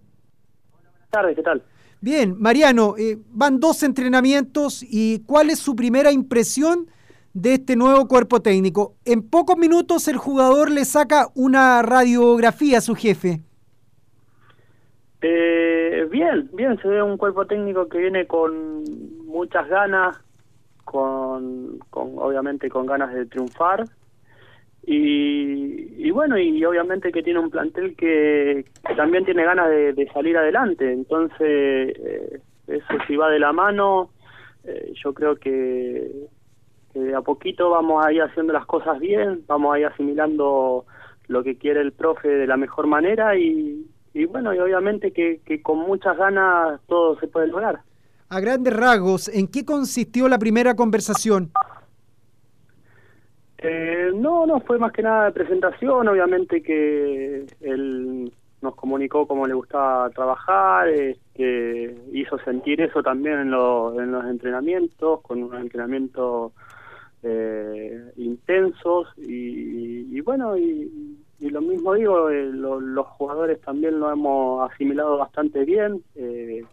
Buenas tardes, ¿qué tal? Bien, Mariano, eh, van dos entrenamientos y ¿cuál es su primera impresión de este nuevo cuerpo técnico? En pocos minutos el jugador le saca una radiografía a su jefe. Eh, bien, bien, se ve un cuerpo técnico que viene con muchas ganas, con, con obviamente con ganas de triunfar y, y bueno, y, obviamente que tiene un plantel que, también tiene ganas de, salir adelante. Entonces, eh, eso si va de la mano, eh, yo creo que, que a poquito vamos a ir haciendo las cosas bien, vamos a ir asimilando lo que quiere el profe de la mejor manera y, y bueno, y obviamente que, que con muchas ganas todo se puede lograr. A grandes rasgos, ¿en qué consistió la primera conversación? Eh, no, no, fue más que nada de presentación, obviamente que él nos comunicó cómo le gustaba trabajar, que hizo sentir eso también en, en los entrenamientos, con unos entrenamientos eh, intensos y, bueno, y, lo mismo digo, eh, los jugadores también lo hemos asimilado bastante bien, eh,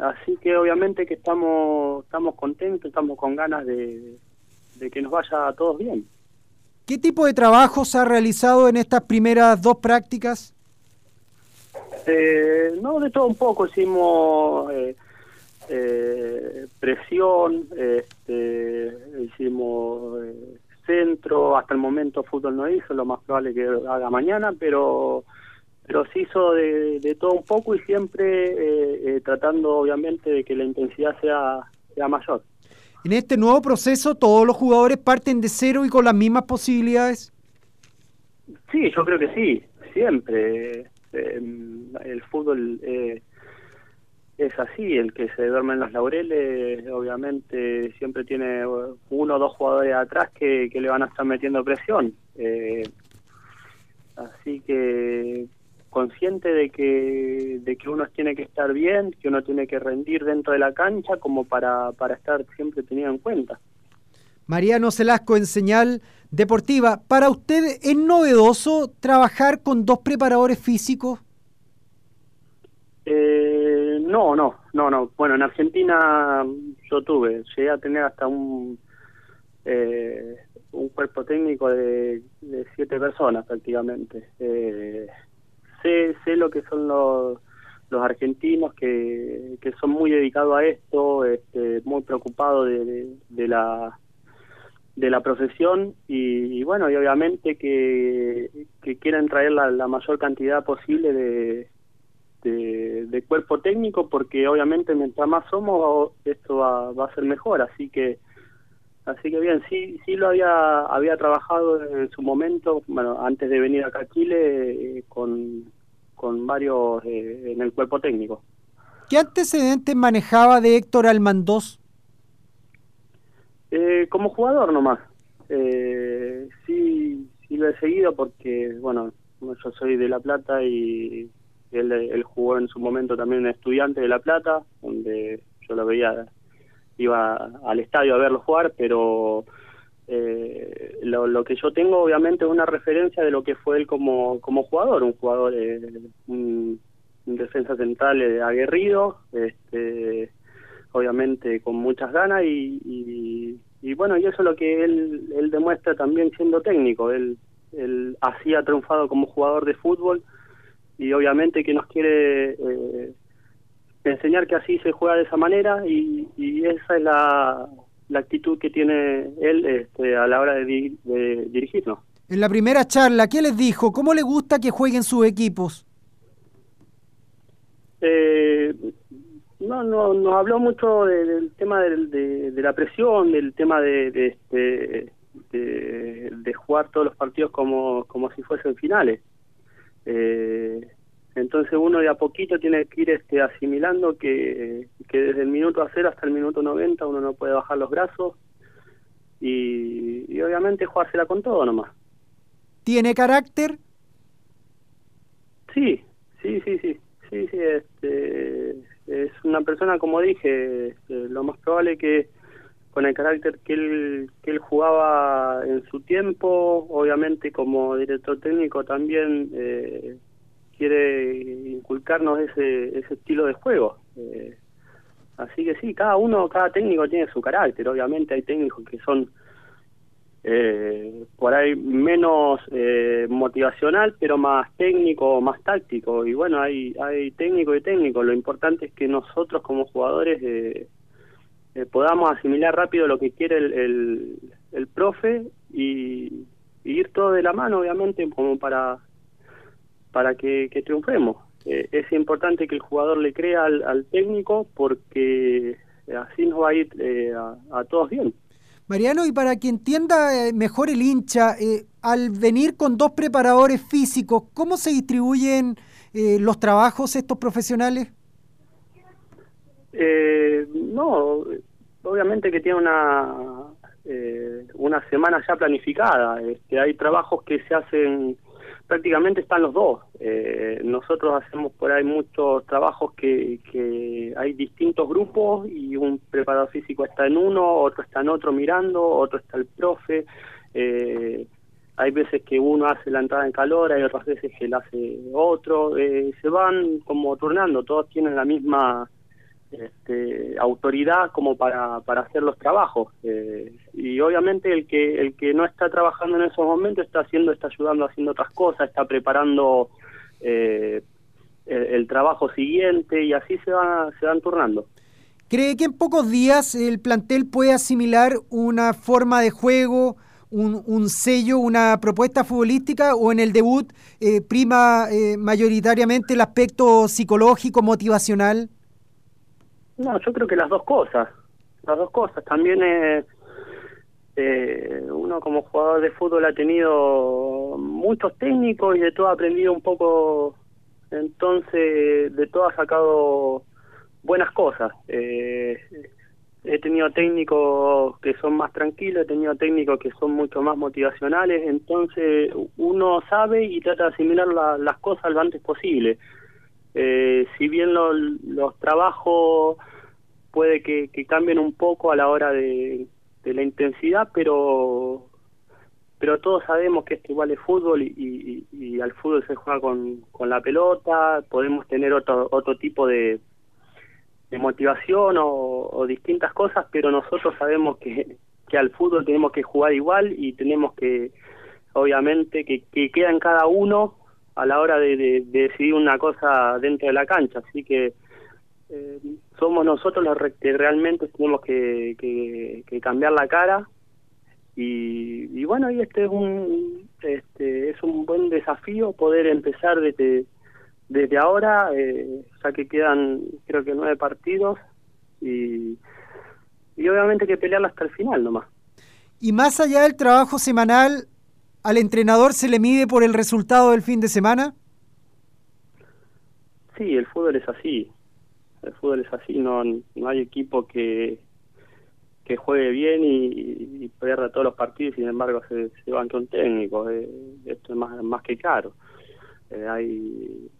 así que obviamente que estamos, estamos contentos, estamos con ganas de de que nos vaya a todos bien. ¿Qué tipo de trabajo se ha realizado en estas primeras dos prácticas? Eh, no, de todo un poco. Hicimos eh, eh, presión, este, hicimos centro, hasta el momento fútbol no hizo, lo más probable que haga mañana, pero pero se hizo de, de todo un poco y siempre tratando obviamente de que la intensidad sea, sea mayor. En este nuevo proceso, ¿todos los jugadores parten de cero y con las mismas posibilidades? Sí, yo creo que sí, siempre. Em, el fútbol eh, es así, el que se duerme en los laureles, obviamente siempre tiene uno o dos jugadores atrás que, que le van a estar metiendo presión. Eh, así que consciente de que, de que uno tiene que estar bien, que uno tiene que rendir dentro de la cancha como para, para estar siempre tenido en cuenta. Mariano Celasco en señal deportiva. ¿Para usted es novedoso trabajar con dos preparadores físicos? Eh, no, no, no, no. Bueno, en Argentina yo tuve, llegué a tener hasta un eh, un cuerpo técnico de, de siete personas prácticamente. Eh, sé, sé lo que son los, los argentinos que, que son muy dedicados a esto, este, muy preocupados de, de, la de la profesión y, bueno y obviamente que, que quieren traer la, la mayor cantidad posible de, de, cuerpo técnico porque obviamente mientras más somos esto va, va a ser mejor así que así que bien sí sí lo había había trabajado en su momento bueno antes de venir acá a Chile eh, con con varios eh, en el cuerpo técnico. ¿Qué antecedentes manejaba de Héctor Almandós? Eh, como jugador nomás. Eh, sí, sí lo he seguido porque, bueno, yo soy de La Plata y él, jugó en su momento también en Estudiante de La Plata, donde yo lo veía, iba al estadio a verlo jugar, pero eh, lo, que yo tengo obviamente es una referencia de lo que fue él como, como jugador, un jugador, eh, un, defensa central eh, aguerrido, este, obviamente con muchas ganas y, y, bueno, y eso es lo que él, él demuestra también siendo técnico, él, él así ha triunfado como jugador de fútbol y obviamente que nos quiere eh, enseñar que así se juega de esa manera y, y esa es la, la actitud que tiene él este, a la hora de, dirigirnos. En la primera charla, ¿qué les dijo? ¿Cómo le gusta que jueguen sus equipos? Eh, no, no, nos habló mucho del tema de, la presión, del tema de, este, de, jugar todos los partidos como, como si fuesen finales. Eh, entonces uno de a poquito tiene que ir este, asimilando que, desde el minuto a cero hasta el minuto 90 uno no puede bajar los brazos y, obviamente jugársela con todo nomás. ¿Tiene carácter? Sí, sí, sí, sí. Sí, sí, este, es una persona, como dije, este, lo más probable que con el carácter que él, que él jugaba en su tiempo, obviamente como director técnico también eh, quiere inculcarnos ese, ese estilo de juego. Eh, así que sí, cada uno, cada técnico tiene su carácter. Obviamente hay técnicos que son eh, por ahí menos eh, motivacional, pero más técnico, más táctico. Y bueno, hay, hay técnico y técnico. Lo importante es que nosotros como jugadores eh, podamos asimilar rápido lo que quiere el, el, profe y, ir todo de la mano, obviamente, como para, para que, triunfemos. Eh, es importante que el jugador le crea al, técnico porque así nos va a ir eh, a, todos bien. Mariano, y para que entienda mejor el hincha, al venir con dos preparadores físicos, ¿cómo se distribuyen los trabajos estos profesionales? No, obviamente que tiene una eh, una semana ya planificada. Este, hay trabajos que se hacen, prácticamente están los dos. Eh, nosotros hacemos por ahí muchos trabajos que, que hay distintos grupos y un preparador físico está en uno, otro está en otro mirando, otro está el profe. Eh, hay veces que uno hace la entrada en calor, hay otras veces que la hace otro. Eh, se van como turnando, todos tienen la misma este, autoridad como para, para hacer los trabajos eh, y obviamente el que el que no está trabajando en esos momentos está haciendo está ayudando haciendo otras cosas está preparando eh, el, trabajo siguiente y así se va se van turnando cree que en pocos días el plantel puede asimilar una forma de juego un, un sello, una propuesta futbolística o en el debut eh, prima mayoritariamente el aspecto psicológico, motivacional? No, yo creo que las dos cosas, las dos cosas. También eh, eh, uno como jugador de fútbol ha tenido muchos técnicos y de todo ha aprendido un poco, entonces de todo ha sacado buenas cosas. Eh, he tenido técnicos que son más tranquilos, he tenido técnicos que son mucho más motivacionales, entonces uno sabe y trata de asimilar las cosas lo antes posible. Eh, si bien los trabajos puede que, cambien un poco a la hora de, la intensidad, pero pero todos sabemos que esto igual es fútbol y, y, al fútbol se juega con, con, la pelota, podemos tener otro, otro tipo de, de motivación o, distintas cosas, pero nosotros sabemos que, que al fútbol tenemos que jugar igual y tenemos que, obviamente, que, que queda en cada uno a la hora de, decidir una cosa dentro de la cancha. Así que eh, somos nosotros los que realmente tenemos que, que, cambiar la cara. Y, y, bueno, y este es un este es un buen desafío poder empezar desde desde ahora, eh, ya que quedan creo que nueve partidos y, y obviamente que pelear hasta el final nomás. Y más allá del trabajo semanal, ¿Al entrenador se le mide por el resultado del fin de semana? Sí, el fútbol es así. El fútbol es así, no, no hay equipo que, que juegue bien y, y pierda todos los partidos, sin embargo se, se banque un técnico. Eh, esto es más, más que caro. Eh, hay,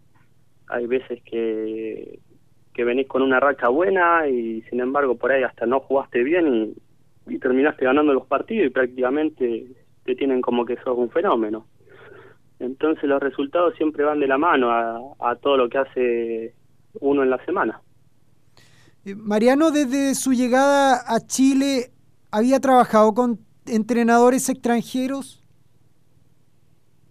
hay veces que, que venís con una racha buena y sin embargo por ahí hasta no jugaste bien y, y terminaste ganando los partidos y prácticamente te tienen como que sos un fenómeno. Entonces los resultados siempre van de la mano a, todo lo que hace uno en la semana. Eh, Mariano, desde su llegada a Chile, ¿había trabajado con entrenadores extranjeros?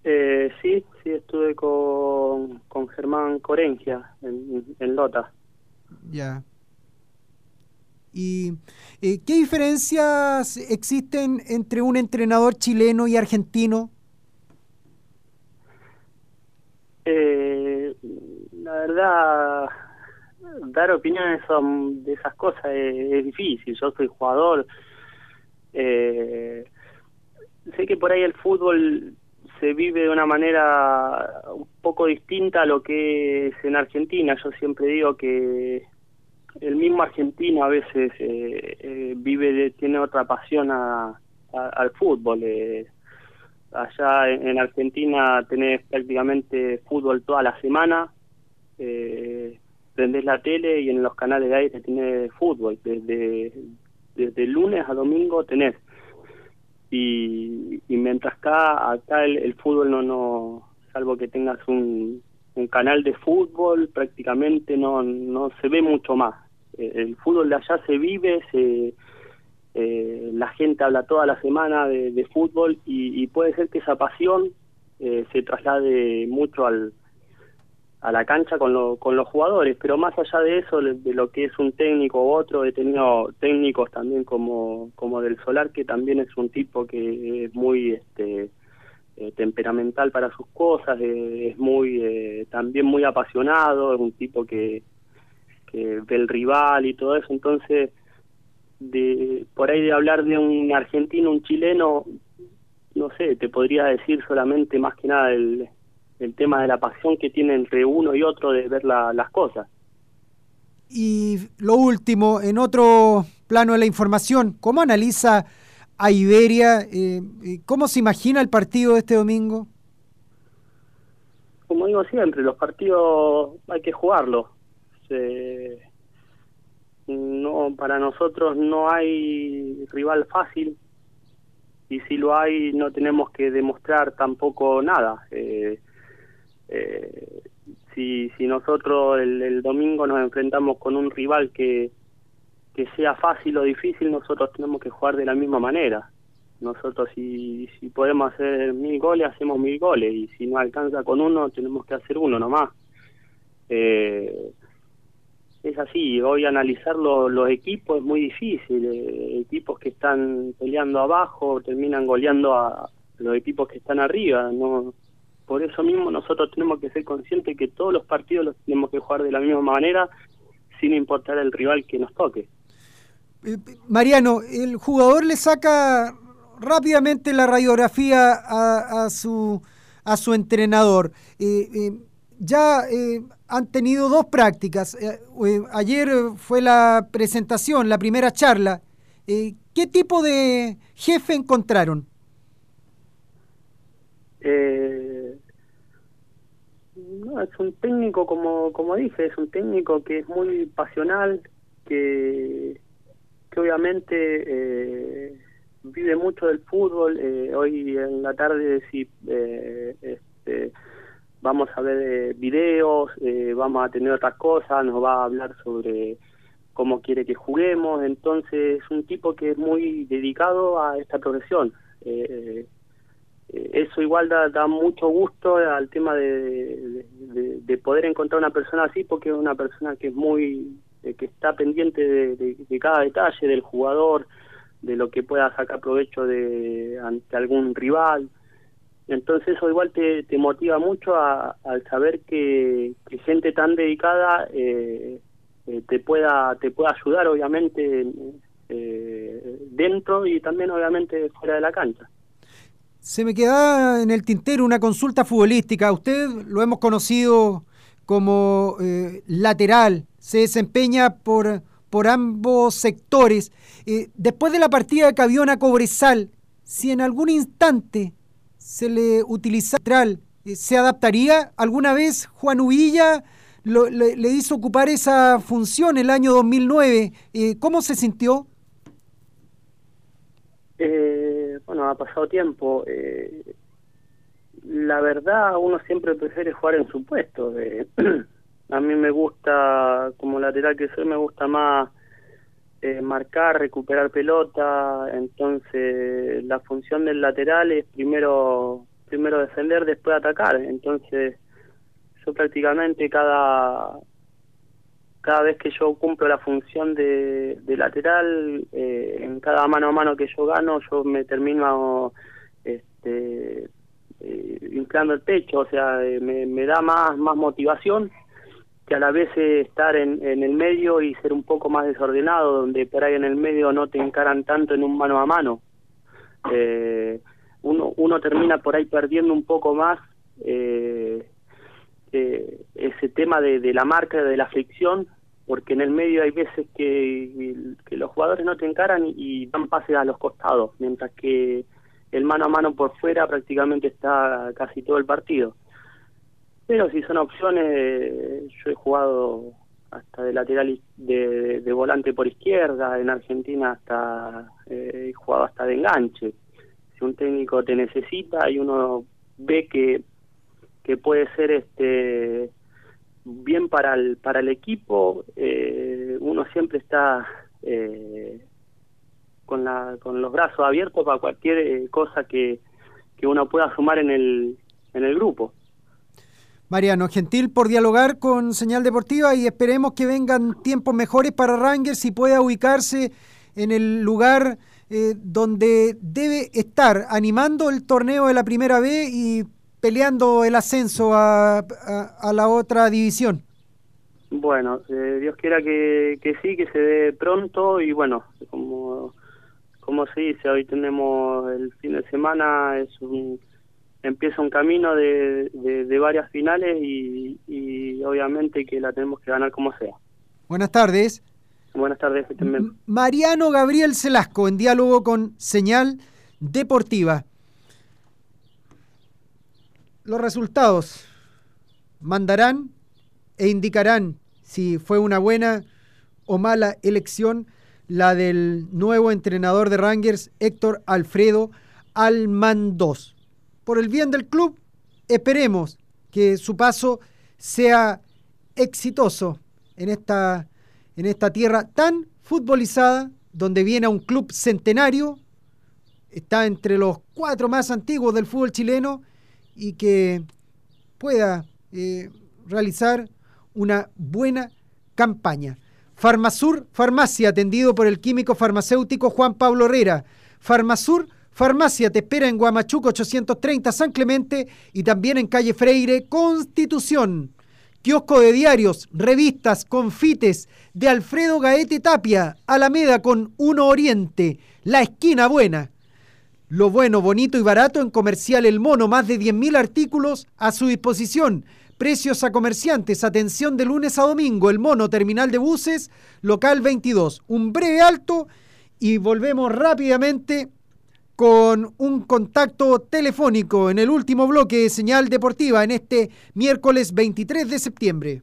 Eh, sí, sí, estuve con, con Germán Corengia en, en Lota. Ya. ¿Y eh, qué diferencias existen entre un entrenador chileno y argentino? Eh, la verdad, dar opiniones de esas cosas es, difícil. Yo soy jugador. Eh, sé que por ahí el fútbol se vive de una manera un poco distinta a lo que es en Argentina. Yo siempre digo que el mismo argentino a veces eh, eh, vive, tiene otra pasión al fútbol. Eh. allá en, Argentina tenés prácticamente fútbol toda la semana, eh, prendés la tele y en los canales de aire tenés fútbol, desde, desde lunes a domingo tenés. Y, y mientras acá, acá el, el fútbol no, no, salvo que tengas un, canal de fútbol prácticamente no, no se ve mucho más. Eh, el fútbol de allá se vive, se, eh, la gente habla toda la semana de, fútbol y, puede ser que esa pasión eh, se traslade mucho al, a la cancha con, con los jugadores, pero más allá de eso, de lo que es un técnico u otro, he tenido técnicos también como, como del Solar, que también es un tipo que es muy... este eh, temperamental para sus cosas, eh, es muy también muy apasionado, es un tipo que, que ve el rival y todo eso, entonces de por ahí de hablar de un argentino, un chileno, no sé, te podría decir solamente más que nada el, el tema de la pasión que tiene entre uno y otro de ver las cosas. Y lo último, en otro plano de la información, ¿cómo analiza a Iberia? Eh, eh, ¿Cómo se imagina el partido de este domingo? Como digo siempre, los partidos hay que jugarlos. no, para nosotros no hay rival fácil y si lo hay no tenemos que demostrar tampoco nada. Eh, eh, si, nosotros el, domingo nos enfrentamos con un rival que, que sea fácil o difícil, nosotros tenemos que jugar de la misma manera. Nosotros si, si podemos hacer mil goles, hacemos mil goles, y si no alcanza con uno, tenemos que hacer uno nomás. Eh, es así, hoy analizar los equipos es muy difícil. Eh, equipos que están peleando abajo terminan goleando a los equipos que están arriba. no Por eso mismo nosotros tenemos que ser conscientes que todos los partidos los tenemos que jugar de la misma manera, sin importar el rival que nos toque. Eh, Mariano, el jugador le saca rápidamente la radiografía a, su, a su entrenador. Eh, ya eh, han tenido dos prácticas. Eh, eh, ayer fue la presentación, la primera charla. ¿Qué tipo de jefe encontraron? No, es un técnico, como, como dije, es un técnico que es muy pasional, que, que obviamente vive mucho del fútbol. hoy en la tarde sí, este, vamos a ver eh, videos, eh, vamos a tener otras cosas, nos va a hablar sobre cómo quiere que juguemos, entonces es un tipo que es muy dedicado a esta profesión. Eh, eso igual da, mucho gusto al tema de, de, poder encontrar una persona así, porque es una persona que es muy, que está pendiente de, cada detalle del jugador, de lo que pueda sacar provecho de ante algún rival. Entonces eso igual te, te motiva mucho a, al saber que, gente tan dedicada eh, eh, te pueda te pueda ayudar obviamente eh, dentro y también obviamente fuera de la cancha. Se me queda en el tintero una consulta futbolística. Usted lo hemos conocido como lateral, se desempeña por, por ambos sectores. después de la partida de Caviona Cobresal, si en algún instante se le utiliza central. Eh, ¿Se adaptaría? ¿Alguna vez Juan Uvilla le, hizo ocupar esa función el año 2009? Eh, ¿Cómo se sintió? Eh, bueno, ha pasado tiempo. la verdad, uno siempre prefiere jugar en su puesto. a mí me gusta, como lateral que soy, me gusta más eh, marcar, recuperar pelota, entonces la función del lateral es primero primero defender, después atacar, entonces yo prácticamente cada cada vez que yo cumplo la función de, lateral, eh, en cada mano a mano que yo gano, yo me termino este, eh, inflando el pecho, o sea, me, me da más, más motivación que a la vez estar en, en, el medio y ser un poco más desordenado, donde por ahí en el medio no te encaran tanto en un mano a mano. Eh, uno, uno termina por ahí perdiendo un poco más eh, eh, ese tema de, la marca, de la fricción, porque en el medio hay veces que, los jugadores no te encaran y, dan pases a los costados, mientras que el mano a mano por fuera prácticamente está casi todo el partido. Pero si son opciones, yo he jugado hasta de lateral de, de, volante por izquierda, en Argentina hasta eh, he jugado hasta de enganche. Si un técnico te necesita y uno ve que, que puede ser este bien para el, para el equipo, eh, uno siempre está eh, con, la, con los brazos abiertos para cualquier eh, cosa que, que uno pueda sumar en el, en el grupo. Mariano, gentil por dialogar con Señal Deportiva y esperemos que vengan tiempos mejores para Rangers y pueda ubicarse en el lugar eh, donde debe estar animando el torneo de la primera B y peleando el ascenso a, la otra división. Bueno, eh, Dios quiera que, que, sí, que se dé pronto y bueno, como, como se dice, hoy tenemos el fin de semana, es un, empieza un camino de, de, varias finales y, y obviamente que la tenemos que ganar como sea. Buenas tardes. Buenas tardes. Mariano Gabriel Celasco, en diálogo con Señal Deportiva. Los resultados mandarán e indicarán si fue una buena o mala elección la del nuevo entrenador de Rangers, Héctor Alfredo Almandos. Por el bien del club, esperemos que su paso sea exitoso en esta en esta tierra tan futbolizada, donde viene a un club centenario, está entre los cuatro más antiguos del fútbol chileno y que pueda eh, realizar una buena campaña. Farmasur Farmacia, atendido por el químico farmacéutico Juan Pablo Herrera. Farmasur Farmacia te espera en Guamachuco 830 San Clemente y también en calle Freire Constitución. Kiosco de diarios, revistas, confites de Alfredo Gaete Tapia, Alameda con Uno Oriente, La Esquina Buena. Lo bueno, bonito y barato en Comercial El Mono, más de 10.000 artículos a su disposición. Precios a comerciantes, atención de lunes a domingo, El Mono, Terminal de Buses, local 22. Un breve alto y volvemos rápidamente con un contacto telefónico en el último bloque de señal deportiva en este miércoles 23 de septiembre.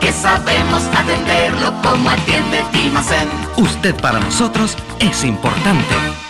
que sabemos atenderlo como atiende Dimacén. Usted para nosotros es importante.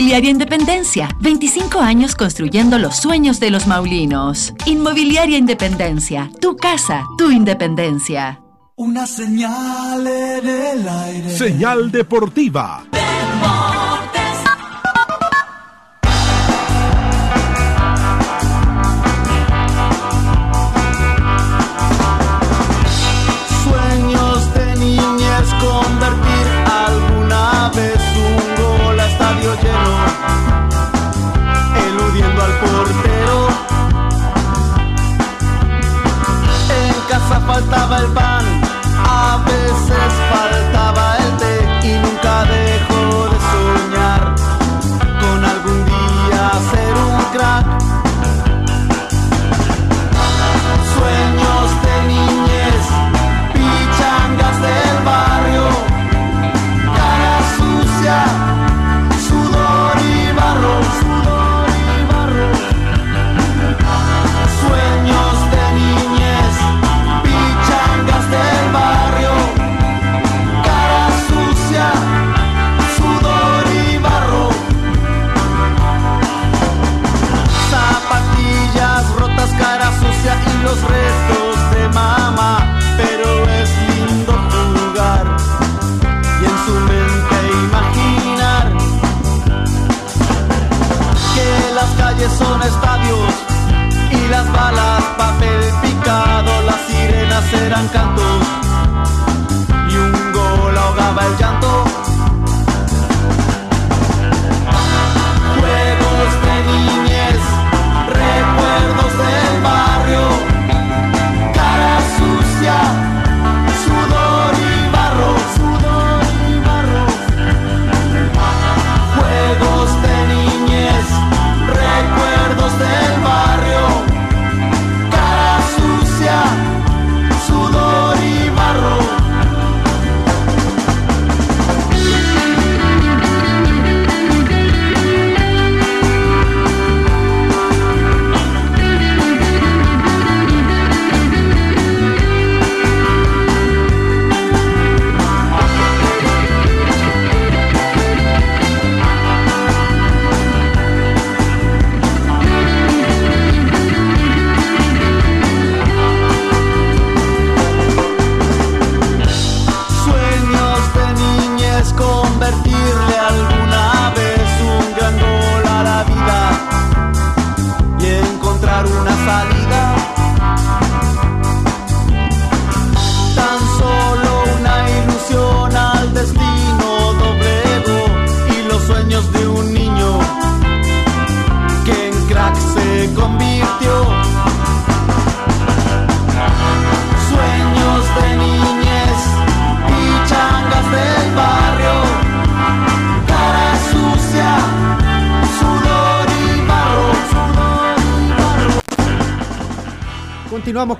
Independencia, 25 años construyendo los sueños de los maulinos. Inmobiliaria Independencia, tu casa, tu independencia. Una señal en el aire. Señal deportiva. Faltaba el pan, a veces faltaba cantor.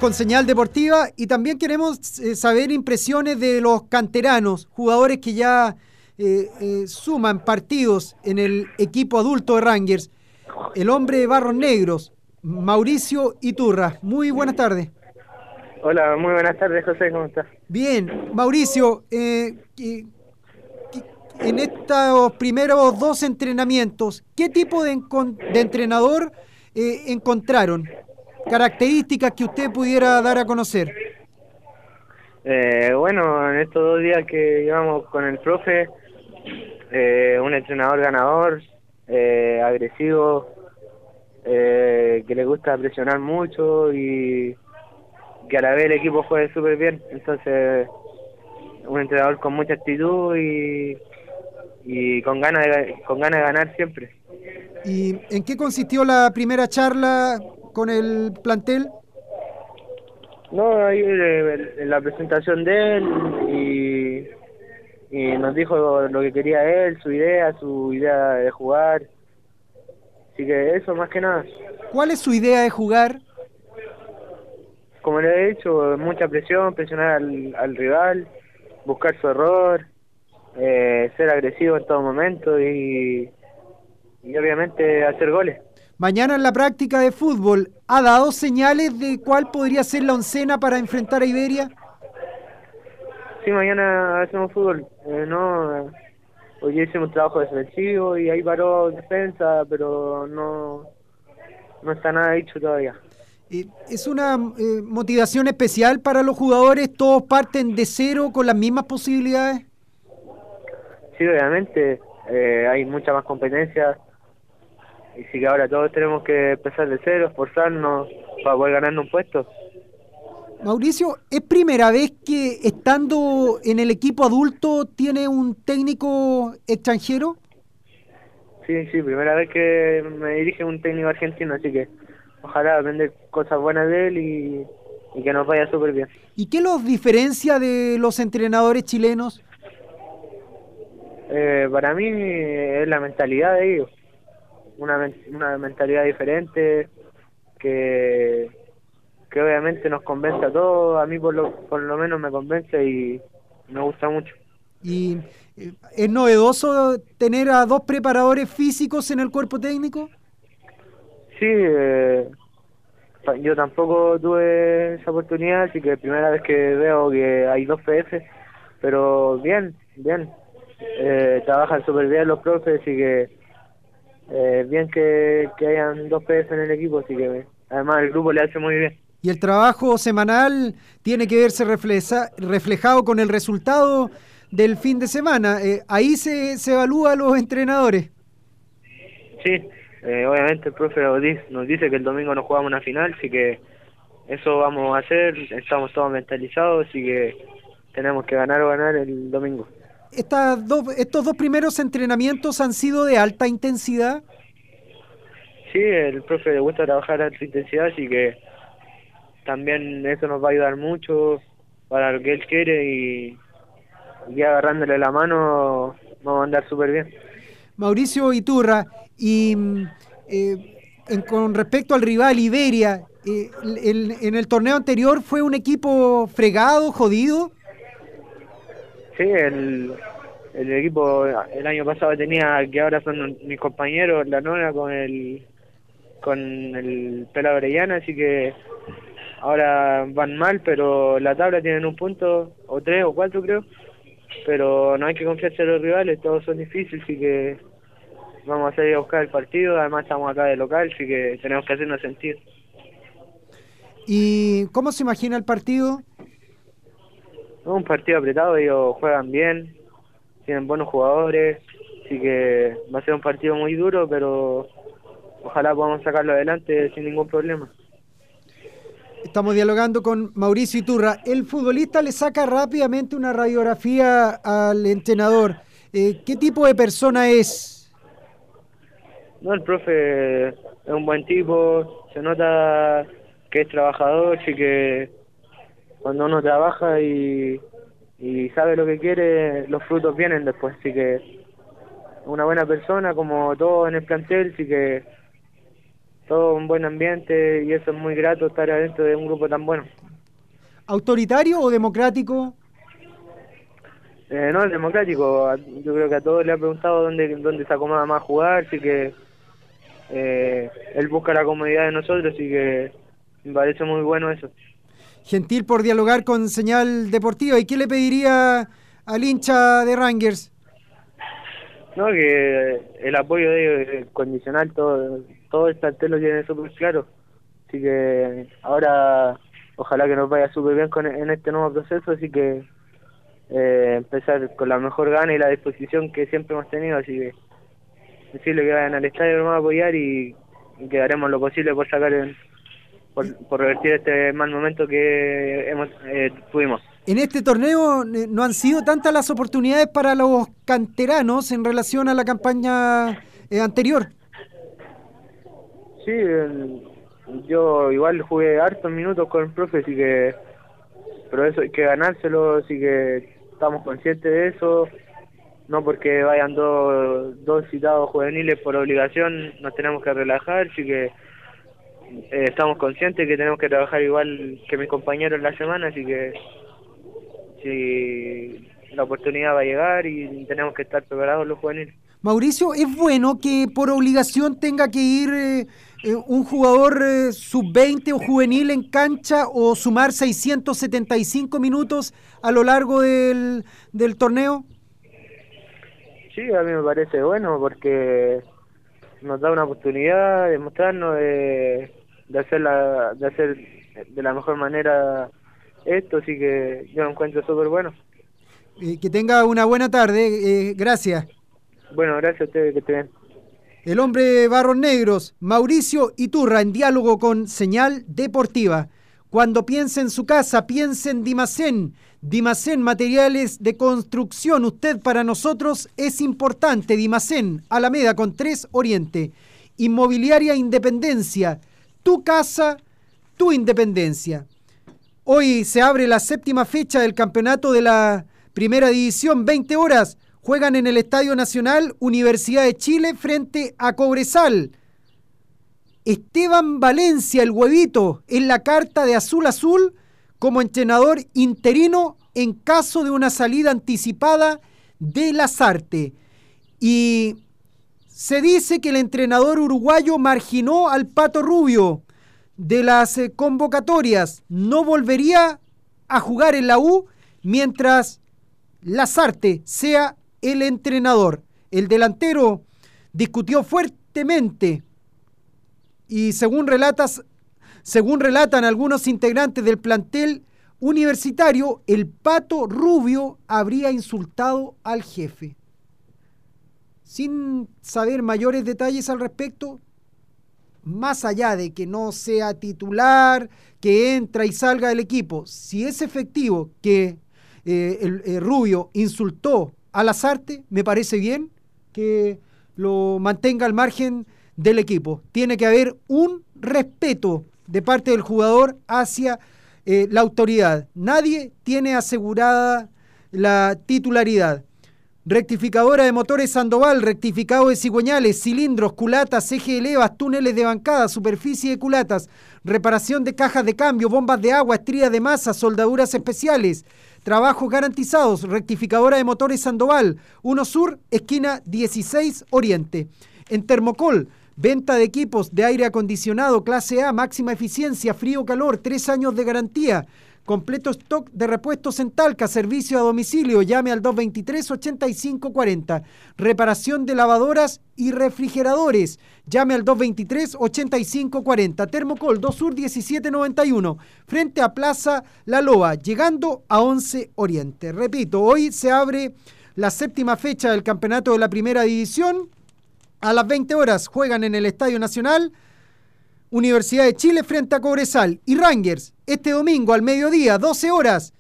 Con señal deportiva y también queremos eh, saber impresiones de los canteranos, jugadores que ya eh, eh, suman partidos en el equipo adulto de Rangers. El hombre de Barros Negros, Mauricio Iturra. Muy buenas tardes. Hola, muy buenas tardes, José, ¿cómo estás? Bien, Mauricio, eh, en estos primeros dos entrenamientos, ¿qué tipo de, entrenador eh, encontraron? Características que usted pudiera dar a conocer. Eh, bueno, en estos dos días que llevamos con el profe, eh, un entrenador ganador, eh, agresivo, eh, que le gusta presionar mucho y que a la vez el equipo juegue súper bien. Entonces, un entrenador con mucha actitud y, y con ganas de, con ganas de ganar siempre. ¿Y en qué consistió la primera charla con el plantel? No, ahí eh, en la presentación de él y, y nos dijo lo que quería él, su idea, su idea de jugar. Así que eso más que nada. ¿Cuál es su idea de jugar? Como le he dicho, mucha presión, presionar al, al rival, buscar su error, eh, ser agresivo en todo momento y, y obviamente hacer goles. Mañana en la práctica de fútbol, ¿ha dado señales de cuál podría ser la oncena para enfrentar a Iberia? Sí, mañana hacemos fútbol. Eh, no, hoy hicimos trabajo defensivo y ahí paró defensa, pero no, no está nada dicho todavía. Eh, ¿Es una eh, motivación especial para los jugadores? ¿Todos parten de cero con las mismas posibilidades? Sí, obviamente eh, hay mucha más competencia y sí que ahora todos tenemos que empezar de cero, esforzarnos para poder ganarnos un puesto. Mauricio, ¿es primera vez que estando en el equipo adulto tiene un técnico extranjero? Sí, sí, primera vez que me dirige un técnico argentino, así que ojalá aprender cosas buenas de él y, y que nos vaya súper bien. ¿Y qué los diferencia de los entrenadores chilenos? Eh, para mí es la mentalidad de ellos, una, una mentalidad diferente que, que obviamente nos convence a todos, a mí por lo, por lo menos me convence y me gusta mucho. ¿Y eh, es novedoso tener a dos preparadores físicos en el cuerpo técnico? Sí, eh, yo tampoco tuve esa oportunidad, así que primera vez que veo que hay dos PF, pero bien, bien. Eh, trabajan súper bien los profes, así que eh, bien que, que hayan dos PF en el equipo, así que además el grupo le hace muy bien. Y el trabajo semanal tiene que verse refleja- reflejado con el resultado del fin de semana. Eh, ahí se, se evalúa a los entrenadores. Sí, eh, obviamente el profe nos dice, nos dice que el domingo nos jugamos una final, así que eso vamos a hacer, estamos todos mentalizados, así que tenemos que ganar o ganar el domingo. Estas dos, estos dos primeros entrenamientos han sido de alta intensidad. Sí, el profe le gusta trabajar a alta intensidad, así que también eso nos va a ayudar mucho para lo que él quiere y, y agarrándole la mano vamos a andar súper bien. Mauricio Iturra, y mm, eh, en- con respecto al rival Iberia, eh, el- en el torneo anterior fue un equipo fregado, jodido. Sí, el, el equipo el año pasado tenía, que ahora son mis compañeros, la nona con el con el Pela Orellana, así que ahora van mal, pero la tabla tienen un punto, o tres o cuatro creo, pero no hay que confiarse en los rivales, todos son difíciles, así que vamos a salir a buscar el partido, además estamos acá de local, así que tenemos que hacernos sentir. ¿Y cómo se imagina el partido? Es un partido apretado, ellos juegan bien, tienen buenos jugadores, así que va a ser un partido muy duro, pero ojalá podamos sacarlo adelante sin ningún problema. Estamos dialogando con Mauricio Iturra. El futbolista le saca rápidamente una radiografía al entrenador. Eh, ¿Qué tipo de persona es? No, el profe es un buen tipo, se nota que es trabajador, así que cuando uno trabaja y, y sabe lo que quiere, los frutos vienen después. Así que una buena persona, como todo en el plantel, así que todo un buen ambiente y eso es muy grato estar adentro de un grupo tan bueno. ¿Autoritario o democrático? Eh, no, es democrático. Yo creo que a todos le ha preguntado dónde, dónde se acomoda más jugar, así que eh, él busca la comodidad de nosotros, así que me parece muy bueno eso. Gentil por dialogar con Señal Deportiva. ¿Y qué le pediría al hincha de Rangers? No, que el apoyo de ellos es condicional, todo, todo el plantel lo tiene súper claro. Así que ahora ojalá que nos vaya súper bien con, en este nuevo proceso, así que eh, empezar con la mejor gana y la disposición que siempre hemos tenido, así que decirle que vayan al estadio, nos a apoyar y, y que haremos lo posible por sacar el, por, por revertir este mal momento que hemos eh, tuvimos. En este torneo eh, no han sido tantas las oportunidades para los canteranos en relación a la campaña eh, anterior. Sí, yo igual jugué hartos minutos con el profe, así que, pero eso hay que ganárselo, así que estamos conscientes de eso, no porque vayan dos, dos citados juveniles por obligación, nos tenemos que relajar, así que eh, estamos conscientes que tenemos que trabajar igual que mis compañeros en la semana, así que si la oportunidad va a llegar y tenemos que estar preparados los juveniles. Mauricio, ¿es bueno que por obligación tenga que ir eh, eh, un jugador eh, sub-20 o juvenil en cancha o sumar 675 minutos a lo largo del, del torneo? Sí, a mí me parece bueno porque nos da una oportunidad de mostrarnos, de, de, hacer, la, de hacer de la mejor manera esto, así que yo lo encuentro súper bueno. Eh, que tenga una buena tarde, eh, gracias. Bueno, gracias a ustedes, que estén El hombre Barros Negros, Mauricio Iturra, en diálogo con Señal Deportiva. Cuando piense en su casa, piense en Dimacén. Dimacén Materiales de Construcción. Usted para nosotros es importante. Dimacén, Alameda con 3 Oriente. Inmobiliaria Independencia. Tu casa, tu independencia. Hoy se abre la séptima fecha del campeonato de la Primera División, 20 horas. Juegan en el Estadio Nacional Universidad de Chile frente a Cobresal. Esteban Valencia, el huevito, en la carta de Azul Azul como entrenador interino en caso de una salida anticipada de Lazarte. Y se dice que el entrenador uruguayo marginó al Pato Rubio de las eh, convocatorias. No volvería a jugar en la U mientras Lazarte sea el entrenador. El delantero discutió fuertemente y según relatas, según relatan algunos integrantes del plantel universitario, el Pato Rubio habría insultado al jefe. Sin saber mayores detalles al respecto, más allá de que no sea titular, que entra y salga del equipo, si es efectivo que eh, el, el, Rubio insultó a Lazarte, me parece bien que lo mantenga al margen del equipo. Tiene que haber un respeto de parte del jugador hacia eh, la autoridad. Nadie tiene asegurada la titularidad. Rectificadora de motores Sandoval, rectificado de cigüeñales, cilindros, culatas, eje de levas, túneles de bancada, superficie de culatas, reparación de cajas de cambio, bombas de agua, estrías de masa, soldaduras especiales, trabajos garantizados, rectificadora de motores Sandoval, 1 Sur, esquina 16 Oriente. En Termocol, venta de equipos de aire acondicionado clase A, máxima eficiencia, frío-calor, tres años de garantía. Completo stock de repuestos en Talca, servicio a domicilio, llame al 223-8540. Reparación de lavadoras y refrigeradores, llame al 223-8540. Termocol 2 Sur 1791, frente a Plaza La Loa, llegando a 11 Oriente. Repito, hoy se abre la séptima fecha del campeonato de la primera división. A las 20 horas juegan en el Estadio Nacional Universidad de Chile frente a Cobresal y Rangers este domingo al mediodía, 12 horas,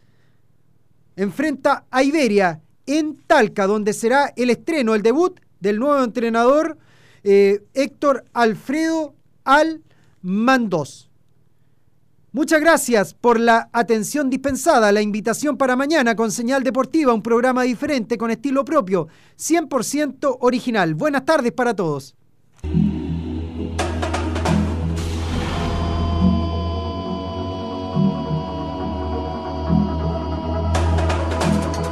enfrenta a Iberia en Talca, donde será el estreno, el debut del nuevo entrenador eh, Héctor Alfredo Almandos. Muchas gracias por la atención dispensada, la invitación para mañana con señal deportiva, un programa diferente con estilo propio, 100% original. Buenas tardes para todos.